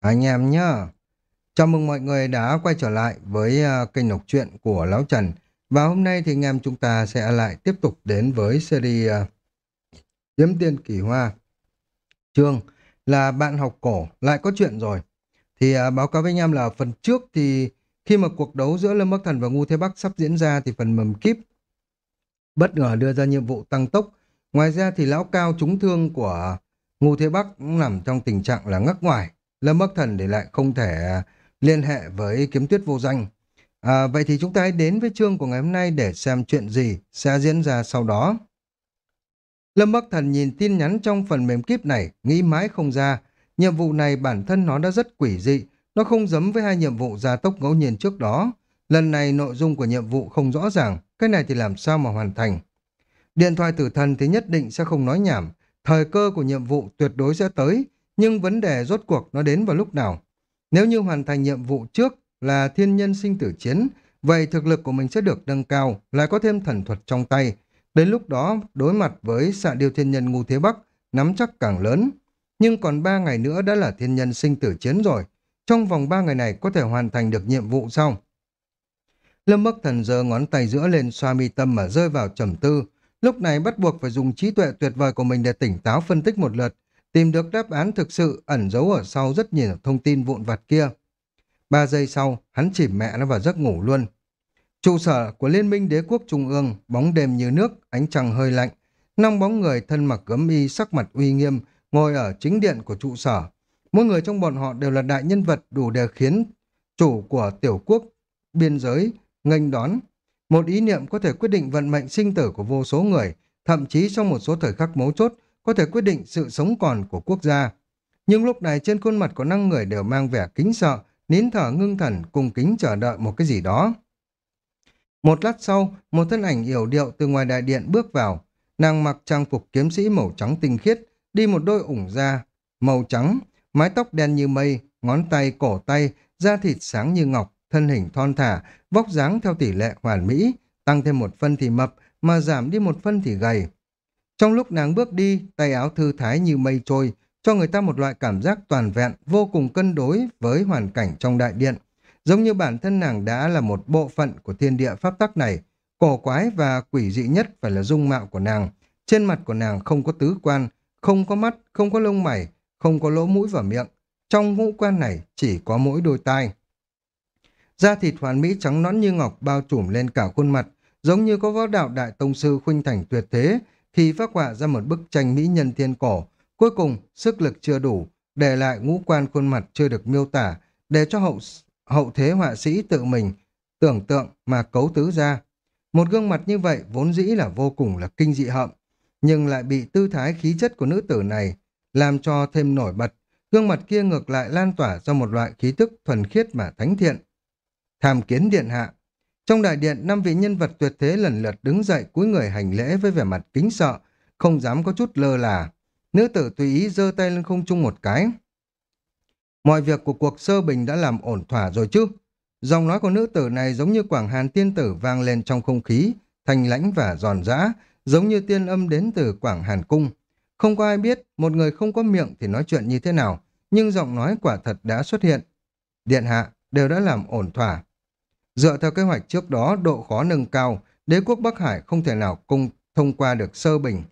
Anh em nhá. Chào mừng mọi người đã quay trở lại với uh, kênh đọc truyện của Lão Trần. Và hôm nay thì anh em chúng ta sẽ lại tiếp tục đến với series uh, Kiếm Tiên Kỳ Hoa. Chương là bạn học cổ lại có chuyện rồi. Thì uh, báo cáo với anh em là phần trước thì khi mà cuộc đấu giữa Lâm Bắc Thần và Ngu Thế Bắc sắp diễn ra thì phần mầm kíp bất ngờ đưa ra nhiệm vụ tăng tốc. Ngoài ra thì lão cao trúng thương của Ngu Thế Bắc cũng nằm trong tình trạng là ngắc ngoài Lâm Bắc Thần để lại không thể à, liên hệ với kiếm tuyết vô danh. À, vậy thì chúng ta hãy đến với chương của ngày hôm nay để xem chuyện gì sẽ diễn ra sau đó. Lâm Bắc Thần nhìn tin nhắn trong phần mềm kíp này, nghĩ mãi không ra. Nhiệm vụ này bản thân nó đã rất quỷ dị, nó không giống với hai nhiệm vụ gia tốc ngẫu nhiên trước đó. Lần này nội dung của nhiệm vụ không rõ ràng, cái này thì làm sao mà hoàn thành. Điện thoại tử thần thì nhất định sẽ không nói nhảm, thời cơ của nhiệm vụ tuyệt đối sẽ tới, nhưng vấn đề rốt cuộc nó đến vào lúc nào? Nếu như hoàn thành nhiệm vụ trước là thiên nhân sinh tử chiến, vậy thực lực của mình sẽ được nâng cao, lại có thêm thần thuật trong tay. Đến lúc đó, đối mặt với xạ điêu thiên nhân ngu thế bắc, nắm chắc càng lớn. Nhưng còn ba ngày nữa đã là thiên nhân sinh tử chiến rồi. Trong vòng ba ngày này có thể hoàn thành được nhiệm vụ sau. Lâm Bắc Thần giơ ngón tay giữa lên xoa mi tâm mà rơi vào trầm tư. Lúc này bắt buộc phải dùng trí tuệ tuyệt vời của mình để tỉnh táo phân tích một lượt, tìm được đáp án thực sự ẩn giấu ở sau rất nhiều thông tin vụn vặt kia. Ba giây sau, hắn chìm mẹ nó vào giấc ngủ luôn. Trụ sở của Liên minh Đế quốc Trung ương, bóng đêm như nước, ánh trăng hơi lạnh. Năm bóng người thân mặc gấm y sắc mặt uy nghiêm, ngồi ở chính điện của trụ sở. Mỗi người trong bọn họ đều là đại nhân vật đủ để khiến chủ của tiểu quốc biên giới nghênh đón. Một ý niệm có thể quyết định vận mệnh sinh tử của vô số người, thậm chí trong một số thời khắc mấu chốt, có thể quyết định sự sống còn của quốc gia. Nhưng lúc này trên khuôn mặt của năm người đều mang vẻ kính sợ, nín thở ngưng thần cùng kính chờ đợi một cái gì đó. Một lát sau, một thân ảnh yểu điệu từ ngoài đại điện bước vào. Nàng mặc trang phục kiếm sĩ màu trắng tinh khiết, đi một đôi ủng da, màu trắng, mái tóc đen như mây, ngón tay, cổ tay, da thịt sáng như ngọc, thân hình thon thả, vóc dáng theo tỷ lệ hoàn mỹ, tăng thêm một phân thì mập, mà giảm đi một phân thì gầy. Trong lúc nàng bước đi, tay áo thư thái như mây trôi, cho người ta một loại cảm giác toàn vẹn, vô cùng cân đối với hoàn cảnh trong đại điện. Giống như bản thân nàng đã là một bộ phận của thiên địa pháp tắc này, cổ quái và quỷ dị nhất phải là dung mạo của nàng. Trên mặt của nàng không có tứ quan, không có mắt, không có lông mày, không có lỗ mũi và miệng. Trong ngũ quan này chỉ có mỗi đôi tai. Da thịt hoàn mỹ trắng nõn như ngọc bao trùm lên cả khuôn mặt, giống như có võ đạo đại tông sư khuynh thành tuyệt thế, khi phát họa ra một bức tranh mỹ nhân thiên cổ. Cuối cùng, sức lực chưa đủ, để lại ngũ quan khuôn mặt chưa được miêu tả, để cho hậu hậu thế họa sĩ tự mình tưởng tượng mà cấu tứ ra. Một gương mặt như vậy vốn dĩ là vô cùng là kinh dị hậm, nhưng lại bị tư thái khí chất của nữ tử này làm cho thêm nổi bật. Gương mặt kia ngược lại lan tỏa ra một loại khí tức thuần khiết mà thánh thiện. Tham kiến điện hạ, trong đại điện, năm vị nhân vật tuyệt thế lần lượt đứng dậy cúi người hành lễ với vẻ mặt kính sợ, không dám có chút lơ là. Nữ tử tùy ý giơ tay lên không trung một cái. Mọi việc của cuộc sơ bình đã làm ổn thỏa rồi chứ. Dòng nói của nữ tử này giống như quảng hàn tiên tử vang lên trong không khí, thanh lãnh và giòn giã, giống như tiên âm đến từ quảng hàn cung. Không có ai biết, một người không có miệng thì nói chuyện như thế nào, nhưng giọng nói quả thật đã xuất hiện. Điện hạ đều đã làm ổn thỏa. Dựa theo kế hoạch trước đó, độ khó nâng cao, đế quốc Bắc Hải không thể nào cung thông qua được sơ bình.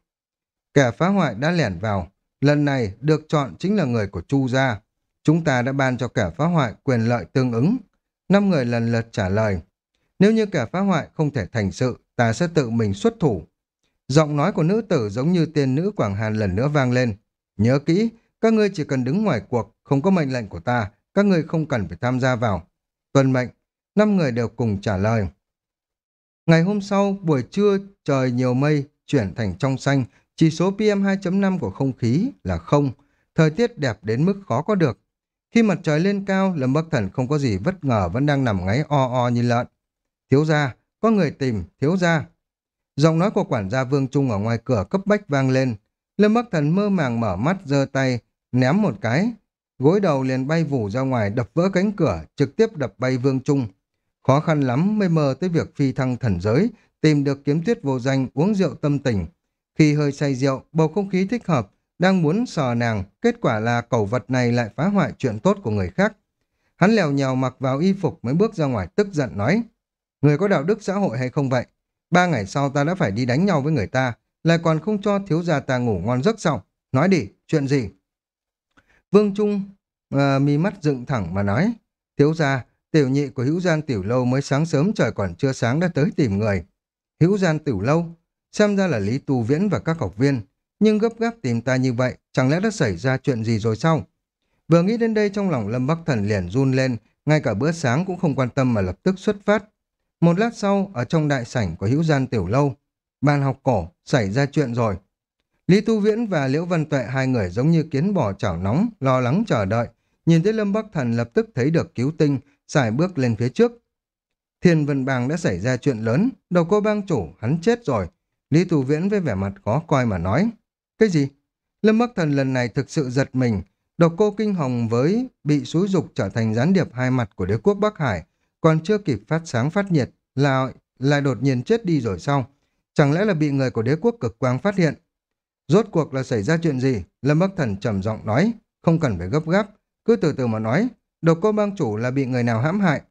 Kẻ phá hoại đã lẻn vào, lần này được chọn chính là người của Chu gia. Chúng ta đã ban cho kẻ phá hoại quyền lợi tương ứng. Năm người lần lượt trả lời. Nếu như kẻ phá hoại không thể thành sự, ta sẽ tự mình xuất thủ. Giọng nói của nữ tử giống như tiên nữ Quảng Hàn lần nữa vang lên. Nhớ kỹ, các ngươi chỉ cần đứng ngoài cuộc, không có mệnh lệnh của ta, các ngươi không cần phải tham gia vào. tuân mệnh, năm người đều cùng trả lời. Ngày hôm sau, buổi trưa, trời nhiều mây, chuyển thành trong xanh, chỉ số PM 2.5 của không khí là không, thời tiết đẹp đến mức khó có được. Khi mặt trời lên cao, Lâm Bắc Thần không có gì bất ngờ vẫn đang nằm ngáy o o như lợn. Thiếu gia, có người tìm, thiếu gia. Giọng nói của quản gia Vương Trung ở ngoài cửa cấp bách vang lên. Lâm Bắc Thần mơ màng mở mắt, giơ tay, ném một cái. Gối đầu liền bay vù ra ngoài đập vỡ cánh cửa, trực tiếp đập bay Vương Trung. Khó khăn lắm mới mơ tới việc phi thăng thần giới, tìm được kiếm tuyết vô danh uống rượu tâm tình. Khi hơi say rượu, bầu không khí thích hợp, đang muốn sờ nàng, kết quả là cầu vật này lại phá hoại chuyện tốt của người khác. Hắn lèo nhèo mặc vào y phục mới bước ra ngoài tức giận nói, người có đạo đức xã hội hay không vậy? Ba ngày sau ta đã phải đi đánh nhau với người ta, lại còn không cho thiếu gia ta ngủ ngon giấc xong. Nói đi, chuyện gì? Vương Trung uh, mi mắt dựng thẳng mà nói, thiếu gia, tiểu nhị của hữu gian tiểu lâu mới sáng sớm trời còn chưa sáng đã tới tìm người. Hữu gian tiểu lâu, xem ra là Lý Tu Viễn và các học viên, nhưng gấp gáp tìm ta như vậy, chẳng lẽ đã xảy ra chuyện gì rồi sao? Vừa nghĩ đến đây trong lòng Lâm Bắc Thần liền run lên, ngay cả bữa sáng cũng không quan tâm mà lập tức xuất phát. Một lát sau, ở trong đại sảnh của hữu gian tiểu lâu, bàn học cổ, xảy ra chuyện rồi. Lý Tu Viễn và Liễu Văn Tuệ hai người giống như kiến bò chảo nóng, lo lắng chờ đợi. Nhìn thấy Lâm Bắc Thần lập tức thấy được cứu tinh, xài bước lên phía trước. Thiên Vân Bang đã xảy ra chuyện lớn, đầu cô bang chủ, hắn chết rồi. Lý Tù Viễn với vẻ mặt khó coi mà nói. Cái gì? Lâm Bắc Thần lần này thực sự giật mình. Độc cô Kinh Hồng với bị xúi dục trở thành gián điệp hai mặt của đế quốc Bắc Hải, còn chưa kịp phát sáng phát nhiệt, là lại đột nhiên chết đi rồi sao? Chẳng lẽ là bị người của đế quốc cực quang phát hiện? Rốt cuộc là xảy ra chuyện gì? Lâm Bắc Thần trầm giọng nói, không cần phải gấp gáp, cứ từ từ mà nói, độc cô bang chủ là bị người nào hãm hại?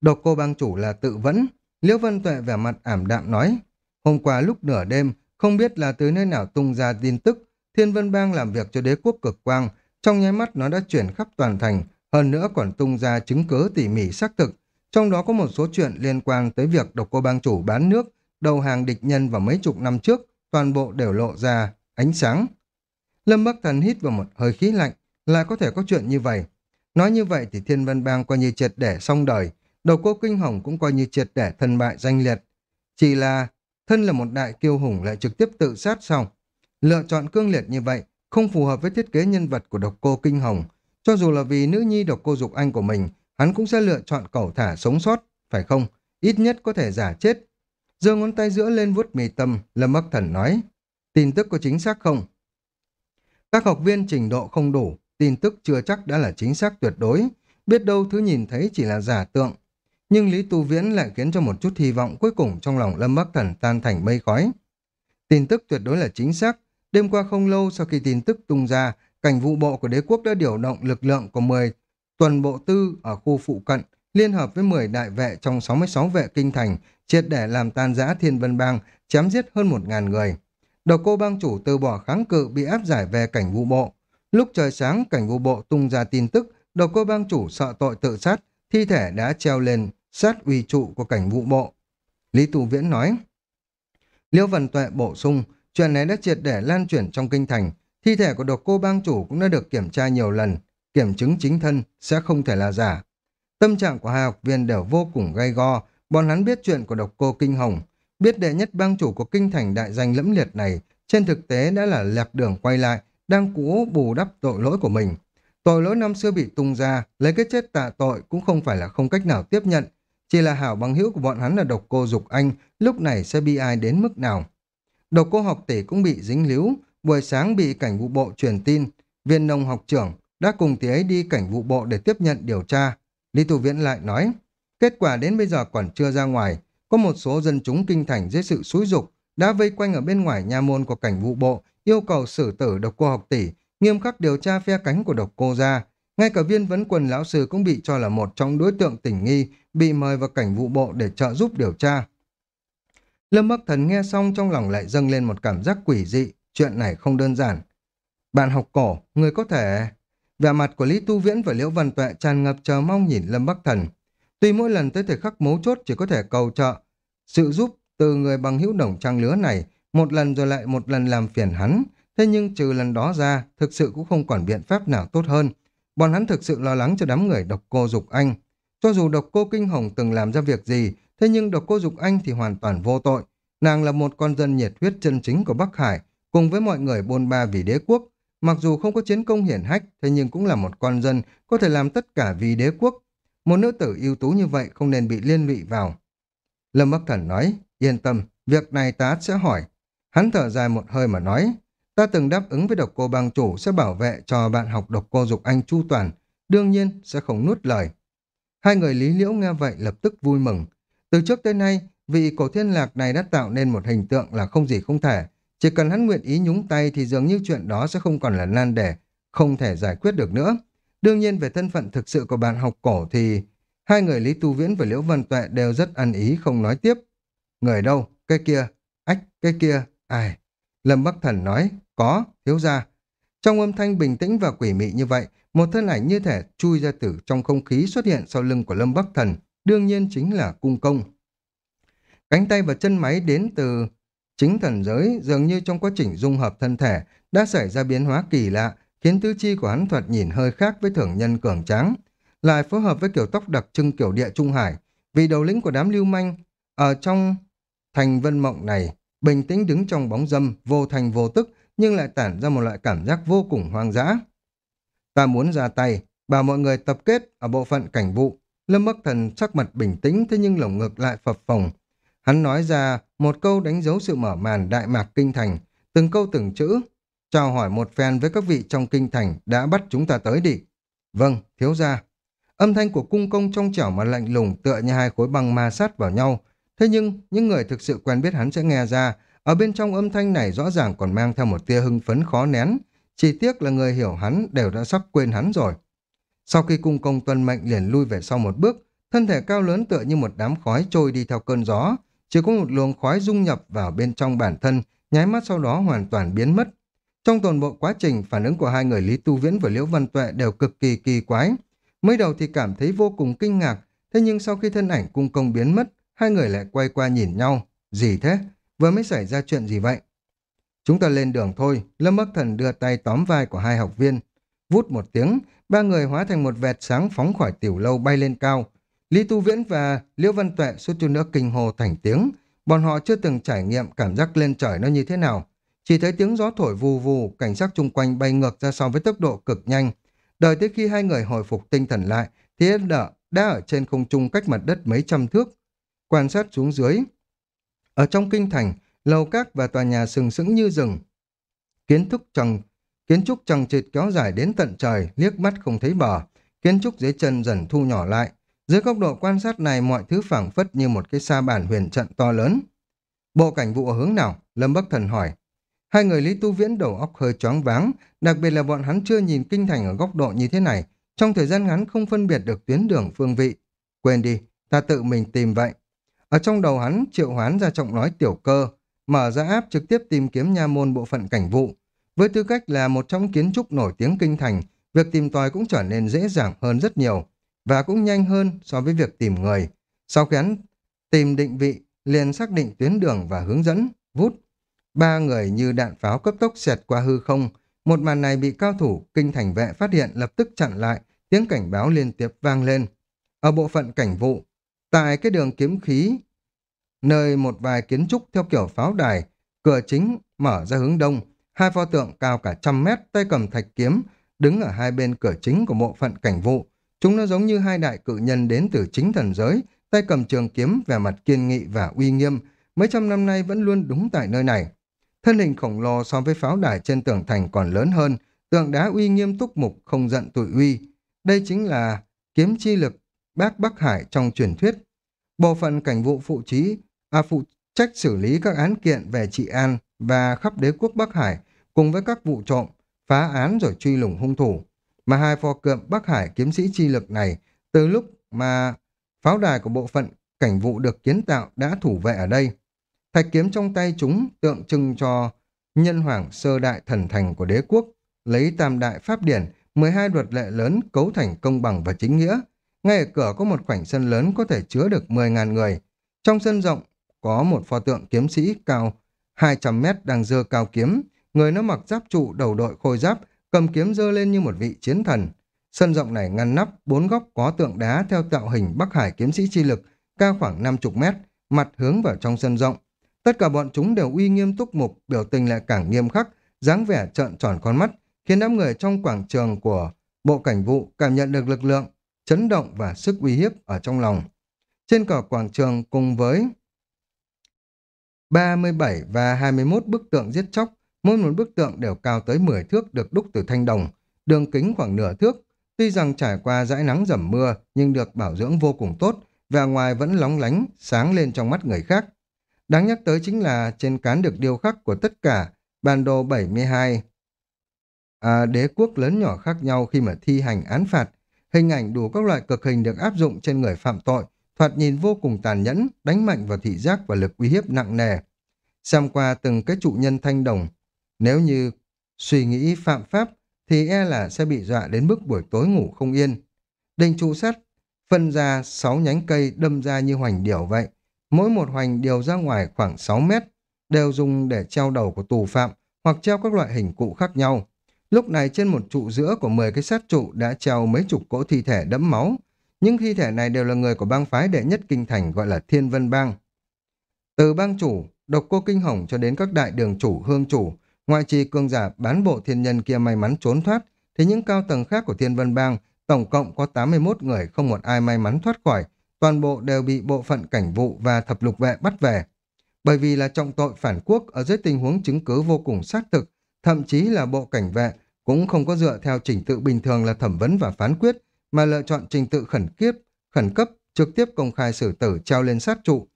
Độc cô bang chủ là tự vẫn, Liễu Vân Tuệ vẻ mặt ảm đạm nói, hôm qua lúc nửa đêm, không biết là từ nơi nào tung ra tin tức, Thiên Vân Bang làm việc cho đế quốc cực quang, trong nháy mắt nó đã chuyển khắp toàn thành, hơn nữa còn tung ra chứng cứ tỉ mỉ xác thực, trong đó có một số chuyện liên quan tới việc độc cô bang chủ bán nước, đầu hàng địch nhân vào mấy chục năm trước, toàn bộ đều lộ ra ánh sáng. Lâm Bắc Thần hít vào một hơi khí lạnh, lại có thể có chuyện như vậy. Nói như vậy thì Thiên Vân Bang coi như triệt để xong đời, đầu cô Kinh Hồng cũng coi như triệt để thân bại danh liệt. Chỉ là thân là một đại kiêu hùng lại trực tiếp tự sát xong. Lựa chọn cương liệt như vậy không phù hợp với thiết kế nhân vật của độc cô Kinh Hồng. Cho dù là vì nữ nhi độc cô dục anh của mình, hắn cũng sẽ lựa chọn cầu thả sống sót, phải không? Ít nhất có thể giả chết. giơ ngón tay giữa lên vuốt mì tâm, Lâm Bắc Thần nói. Tin tức có chính xác không? Các học viên trình độ không đủ, tin tức chưa chắc đã là chính xác tuyệt đối. Biết đâu thứ nhìn thấy chỉ là giả tượng. Nhưng Lý Tu Viễn lại khiến cho một chút hy vọng cuối cùng trong lòng Lâm Bắc Thần tan thành mây khói. Tin tức tuyệt đối là chính xác. Đêm qua không lâu sau khi tin tức tung ra, cảnh vụ bộ của đế quốc đã điều động lực lượng của 10 tuần bộ tư ở khu phụ cận, liên hợp với 10 đại vệ trong 66 vệ kinh thành, triệt để làm tan rã thiên vân bang, chém giết hơn 1.000 người. Độc cô bang chủ từ bỏ kháng cự bị áp giải về cảnh vụ bộ. Lúc trời sáng, cảnh vụ bộ tung ra tin tức, độc cô bang chủ sợ tội tự sát, thi thể đã treo lên sát uy trụ của cảnh vụ bộ. Lý Tù Viễn nói, Liêu Văn Tuệ bổ sung, chuyện này đã triệt để lan chuyển trong kinh thành, thi thể của độc cô bang chủ cũng đã được kiểm tra nhiều lần, kiểm chứng chính thân sẽ không thể là giả. Tâm trạng của hai học viên đều vô cùng gay go, bọn hắn biết chuyện của độc cô Kinh Hồng, biết đệ nhất bang chủ của kinh thành đại danh lẫm liệt này, trên thực tế đã là lạc đường quay lại, đang cố bù đắp tội lỗi của mình. Tội lỗi năm xưa bị tung ra, lấy cái chết tạ tội cũng không phải là không cách nào tiếp nhận, chỉ là hảo bằng hữu của bọn hắn là độc cô Dục Anh, lúc này sẽ bị ai đến mức nào. Độc cô học tỷ cũng bị dính líu, buổi sáng bị cảnh vụ bộ truyền tin, viên nông học trưởng đã cùng tỷ ấy đi cảnh vụ bộ để tiếp nhận điều tra. Lý Tu Viễn lại nói, kết quả đến bây giờ còn chưa ra ngoài, có một số dân chúng kinh thành dưới sự xúi dục đã vây quanh ở bên ngoài nha môn của cảnh vụ bộ, yêu cầu xử tử độc cô học tỷ, nghiêm khắc điều tra phe cánh của độc cô ra. Ngay cả viên vấn quần lão sư cũng bị cho là một trong đối tượng tình nghi, bị mời vào cảnh vụ bộ để trợ giúp điều tra. Lâm Bắc Thần nghe xong trong lòng lại dâng lên một cảm giác quỷ dị, chuyện này không đơn giản. Bạn học cổ, người có thể... Vẻ mặt của Lý Tu Viễn và Liễu Văn Tuệ tràn ngập chờ mong nhìn Lâm Bắc Thần. Tuy mỗi lần tới thời khắc mấu chốt chỉ có thể cầu trợ, sự giúp từ người bằng hữu đồng trang lứa này, một lần rồi lại một lần làm phiền hắn, thế nhưng trừ lần đó ra, thực sự cũng không còn biện pháp nào tốt hơn. Bọn hắn thực sự lo lắng cho đám người độc cô Dục Anh. Cho dù độc cô Kinh Hồng từng làm ra việc gì, thế nhưng độc cô Dục Anh thì hoàn toàn vô tội. Nàng là một con dân nhiệt huyết chân chính của Bắc Hải, cùng với mọi người bôn ba vì đế quốc. Mặc dù không có chiến công hiển hách, thế nhưng cũng là một con dân có thể làm tất cả vì đế quốc. Một nữ tử ưu tú như vậy không nên bị liên lụy vào. Lâm Bắc Thần nói, yên tâm, việc này ta sẽ hỏi. Hắn thở dài một hơi mà nói, ta từng đáp ứng với độc cô bang chủ sẽ bảo vệ cho bạn học độc cô dục anh chu toàn, đương nhiên sẽ không nuốt lời. Hai người Lý Liễu nghe vậy lập tức vui mừng. Từ trước tới nay, vị cổ thiên lạc này đã tạo nên một hình tượng là không gì không thể, Chỉ cần hắn nguyện ý nhúng tay thì dường như chuyện đó sẽ không còn là nan đề, không thể giải quyết được nữa. Đương nhiên về thân phận thực sự của bạn học cổ thì hai người Lý Tu Viễn và Liễu Văn Tuệ đều rất ăn ý không nói tiếp. Người đâu? Cái kia. Ách, cái kia. Ai? Lâm Bắc Thần nói, có, thiếu ra. Trong âm thanh bình tĩnh và quỷ mị như vậy, một thân ảnh như thể chui ra từ trong không khí xuất hiện sau lưng của Lâm Bắc Thần, đương nhiên chính là cung công. Cánh tay và chân máy đến từ chính thần giới dường như trong quá trình dung hợp thân thể đã xảy ra biến hóa kỳ lạ, khiến tứ chi của hắn thoạt nhìn hơi khác với thường nhân cường tráng. Lại phối hợp với kiểu tóc đặc trưng kiểu địa Trung Hải, vì đầu lĩnh của đám lưu manh ở trong thành vân mộng này bình tĩnh đứng trong bóng dâm, vô thành vô tức, nhưng lại tản ra một loại cảm giác vô cùng hoang dã. Ta muốn ra tay, bảo mọi người tập kết ở bộ phận cảnh vụ. Lâm Bắc Thần sắc mặt bình tĩnh thế nhưng lồng ngực lại phập phồng. Hắn nói ra một câu đánh dấu sự mở màn Đại Mạc Kinh Thành, từng câu từng chữ. Chào hỏi một phen với các vị trong Kinh Thành đã bắt chúng ta tới đi. Vâng, thiếu gia. Âm thanh của cung công trong chảo mà lạnh lùng tựa như hai khối băng ma sát vào nhau. Thế nhưng, những người thực sự quen biết hắn sẽ nghe ra, ở bên trong âm thanh này rõ ràng còn mang theo một tia hưng phấn khó nén. Chỉ tiếc là người hiểu hắn đều đã sắp quên hắn rồi. Sau khi cung công tuân mệnh liền lui về sau một bước, thân thể cao lớn tựa như một đám khói trôi đi theo cơn gió, chỉ có một luồng khói dung nhập vào bên trong bản thân, nháy mắt sau đó hoàn toàn biến mất. Trong toàn bộ quá trình, phản ứng của hai người Lý Tu Viễn và Liễu Văn Tuệ đều cực kỳ kỳ quái. Mới đầu thì cảm thấy vô cùng kinh ngạc, thế nhưng sau khi thân ảnh cung công biến mất, hai người lại quay qua nhìn nhau. Gì thế? Vừa mới xảy ra chuyện gì vậy? Chúng ta lên đường thôi, Lâm Bắc Thần đưa tay tóm vai của hai học viên. Vút một tiếng, ba người hóa thành một vẹt sáng phóng khỏi tiểu lâu bay lên cao. Lý Tu Viễn và Liễu Văn Tuệ suốt chút nữa kinh hồ thành tiếng. Bọn họ chưa từng trải nghiệm cảm giác lên trời nó như thế nào. Chỉ thấy tiếng gió thổi vù vù, cảnh sắc chung quanh bay ngược ra so với tốc độ cực nhanh. Đợi tới khi hai người hồi phục tinh thần lại, thì đã ở trên không trung cách mặt đất mấy trăm thước. Quan sát xuống dưới. Ở trong kinh thành, lầu các và tòa nhà sừng sững như rừng. Kiến trúc trần kiến trúc trần trịt kéo dài đến tận trời, liếc mắt không thấy bờ. Kiến trúc dưới chân dần thu nhỏ lại. Dưới góc độ quan sát này, mọi thứ phảng phất như một cái sa bản huyền trận to lớn. Bộ cảnh vụ ở hướng nào? Lâm Bắc Thần hỏi. Hai người Lý Tu Viễn đầu óc hơi choáng váng, đặc biệt là bọn hắn chưa nhìn kinh thành ở góc độ như thế này. Trong thời gian ngắn không phân biệt được tuyến đường phương vị. Quên đi, ta tự mình tìm vậy. Ở trong đầu hắn triệu hoán ra trọng nói tiểu cơ, mở ra áp trực tiếp tìm kiếm nha môn bộ phận cảnh vụ. Với tư cách là một trong kiến trúc nổi tiếng kinh thành, việc tìm tòi cũng trở nên dễ dàng hơn rất nhiều, và cũng nhanh hơn so với việc tìm người. Sau khi hắn tìm định vị, liền xác định tuyến đường và hướng dẫn, vút. Ba người như đạn pháo cấp tốc xẹt qua hư không, một màn này bị cao thủ kinh thành vệ phát hiện lập tức chặn lại, tiếng cảnh báo liên tiếp vang lên. Ở bộ phận cảnh vụ, tại cái đường kiếm khí nơi một vài kiến trúc theo kiểu pháo đài, cửa chính mở ra hướng đông, hai pho tượng cao cả trăm mét tay cầm thạch kiếm, đứng ở hai bên cửa chính của bộ phận cảnh vụ. Chúng nó giống như hai đại cự nhân đến từ chính thần giới, tay cầm trường kiếm vẻ mặt kiên nghị và uy nghiêm, mấy trăm năm nay vẫn luôn đúng tại nơi này. Thân hình khổng lồ so với pháo đài trên tường thành còn lớn hơn, tượng đá uy nghiêm túc mục không giận tụi uy. Đây chính là kiếm chi lực bác Bắc Hải trong truyền thuyết. Bộ phận cảnh vụ phụ trí à, phụ trách xử lý các án kiện về trị an và khắp đế quốc Bắc Hải cùng với các vụ trộm, phá án rồi truy lùng hung thủ. Mà hai pho cượm Bắc Hải kiếm sĩ chi lực này từ lúc mà pháo đài của bộ phận cảnh vụ được kiến tạo đã thủ vệ ở đây. Thạch kiếm trong tay chúng tượng trưng cho nhân hoàng sơ đại thần thành của đế quốc, lấy tam đại pháp điển, 12 luật lệ lớn cấu thành công bằng và chính nghĩa. Ngay ở cửa có một khoảnh sân lớn có thể chứa được 10.000 người. Trong sân rộng có một pho tượng kiếm sĩ cao 200 mét đang dơ cao kiếm, người nó mặc giáp trụ đầu đội khôi giáp, cầm kiếm dơ lên như một vị chiến thần. Sân rộng này ngăn nắp, bốn góc có tượng đá theo tạo hình Bắc Hải kiếm sĩ chi lực, cao khoảng 50 mét, mặt hướng vào trong sân rộng. Tất cả bọn chúng đều uy nghiêm túc mục, biểu tình lại càng nghiêm khắc, dáng vẻ trợn tròn con mắt, khiến đám người trong quảng trường của bộ cảnh vụ cảm nhận được lực lượng, chấn động và sức uy hiếp ở trong lòng. Trên cỏ quảng trường cùng với 37 và 21 bức tượng giết chóc, mỗi một bức tượng đều cao tới 10 thước được đúc từ thanh đồng, đường kính khoảng nửa thước. Tuy rằng trải qua dãi nắng dầm mưa nhưng được bảo dưỡng vô cùng tốt, và ngoài vẫn lóng lánh, sáng lên trong mắt người khác. Đáng nhắc tới chính là trên cán được điêu khắc của tất cả bản đồ 72 à, đế quốc lớn nhỏ khác nhau khi mà thi hành án phạt. Hình ảnh đủ các loại cực hình được áp dụng trên người phạm tội, thoạt nhìn vô cùng tàn nhẫn, đánh mạnh vào thị giác và lực uy hiếp nặng nề. Xem qua từng cái trụ nhân thanh đồng, nếu như suy nghĩ phạm pháp thì e là sẽ bị dọa đến mức buổi tối ngủ không yên. Đình trụ sắt phân ra sáu nhánh cây đâm ra như hoành điểu vậy. Mỗi một hoành điều ra ngoài khoảng 6 mét, đều dùng để treo đầu của tù phạm hoặc treo các loại hình cụ khác nhau. Lúc này trên một trụ giữa của 10 cái sát trụ đã treo mấy chục cỗ thi thể đẫm máu. Những thi thể này đều là người của bang phái đệ nhất kinh thành gọi là Thiên Vân Bang. Từ bang chủ, độc cô kinh hồng cho đến các đại đường chủ, hương chủ, ngoại trì cương giả bán bộ thiên nhân kia may mắn trốn thoát, thì những cao tầng khác của Thiên Vân Bang tổng cộng có 81 người không một ai may mắn thoát khỏi, toàn bộ đều bị bộ phận cảnh vụ và thập lục vệ bắt về. Bởi vì là trọng tội phản quốc ở dưới tình huống chứng cứ vô cùng xác thực, thậm chí là bộ cảnh vệ cũng không có dựa theo trình tự bình thường là thẩm vấn và phán quyết, mà lựa chọn trình tự khẩn kiếp, khẩn cấp, trực tiếp công khai xử tử treo lên sát trụ.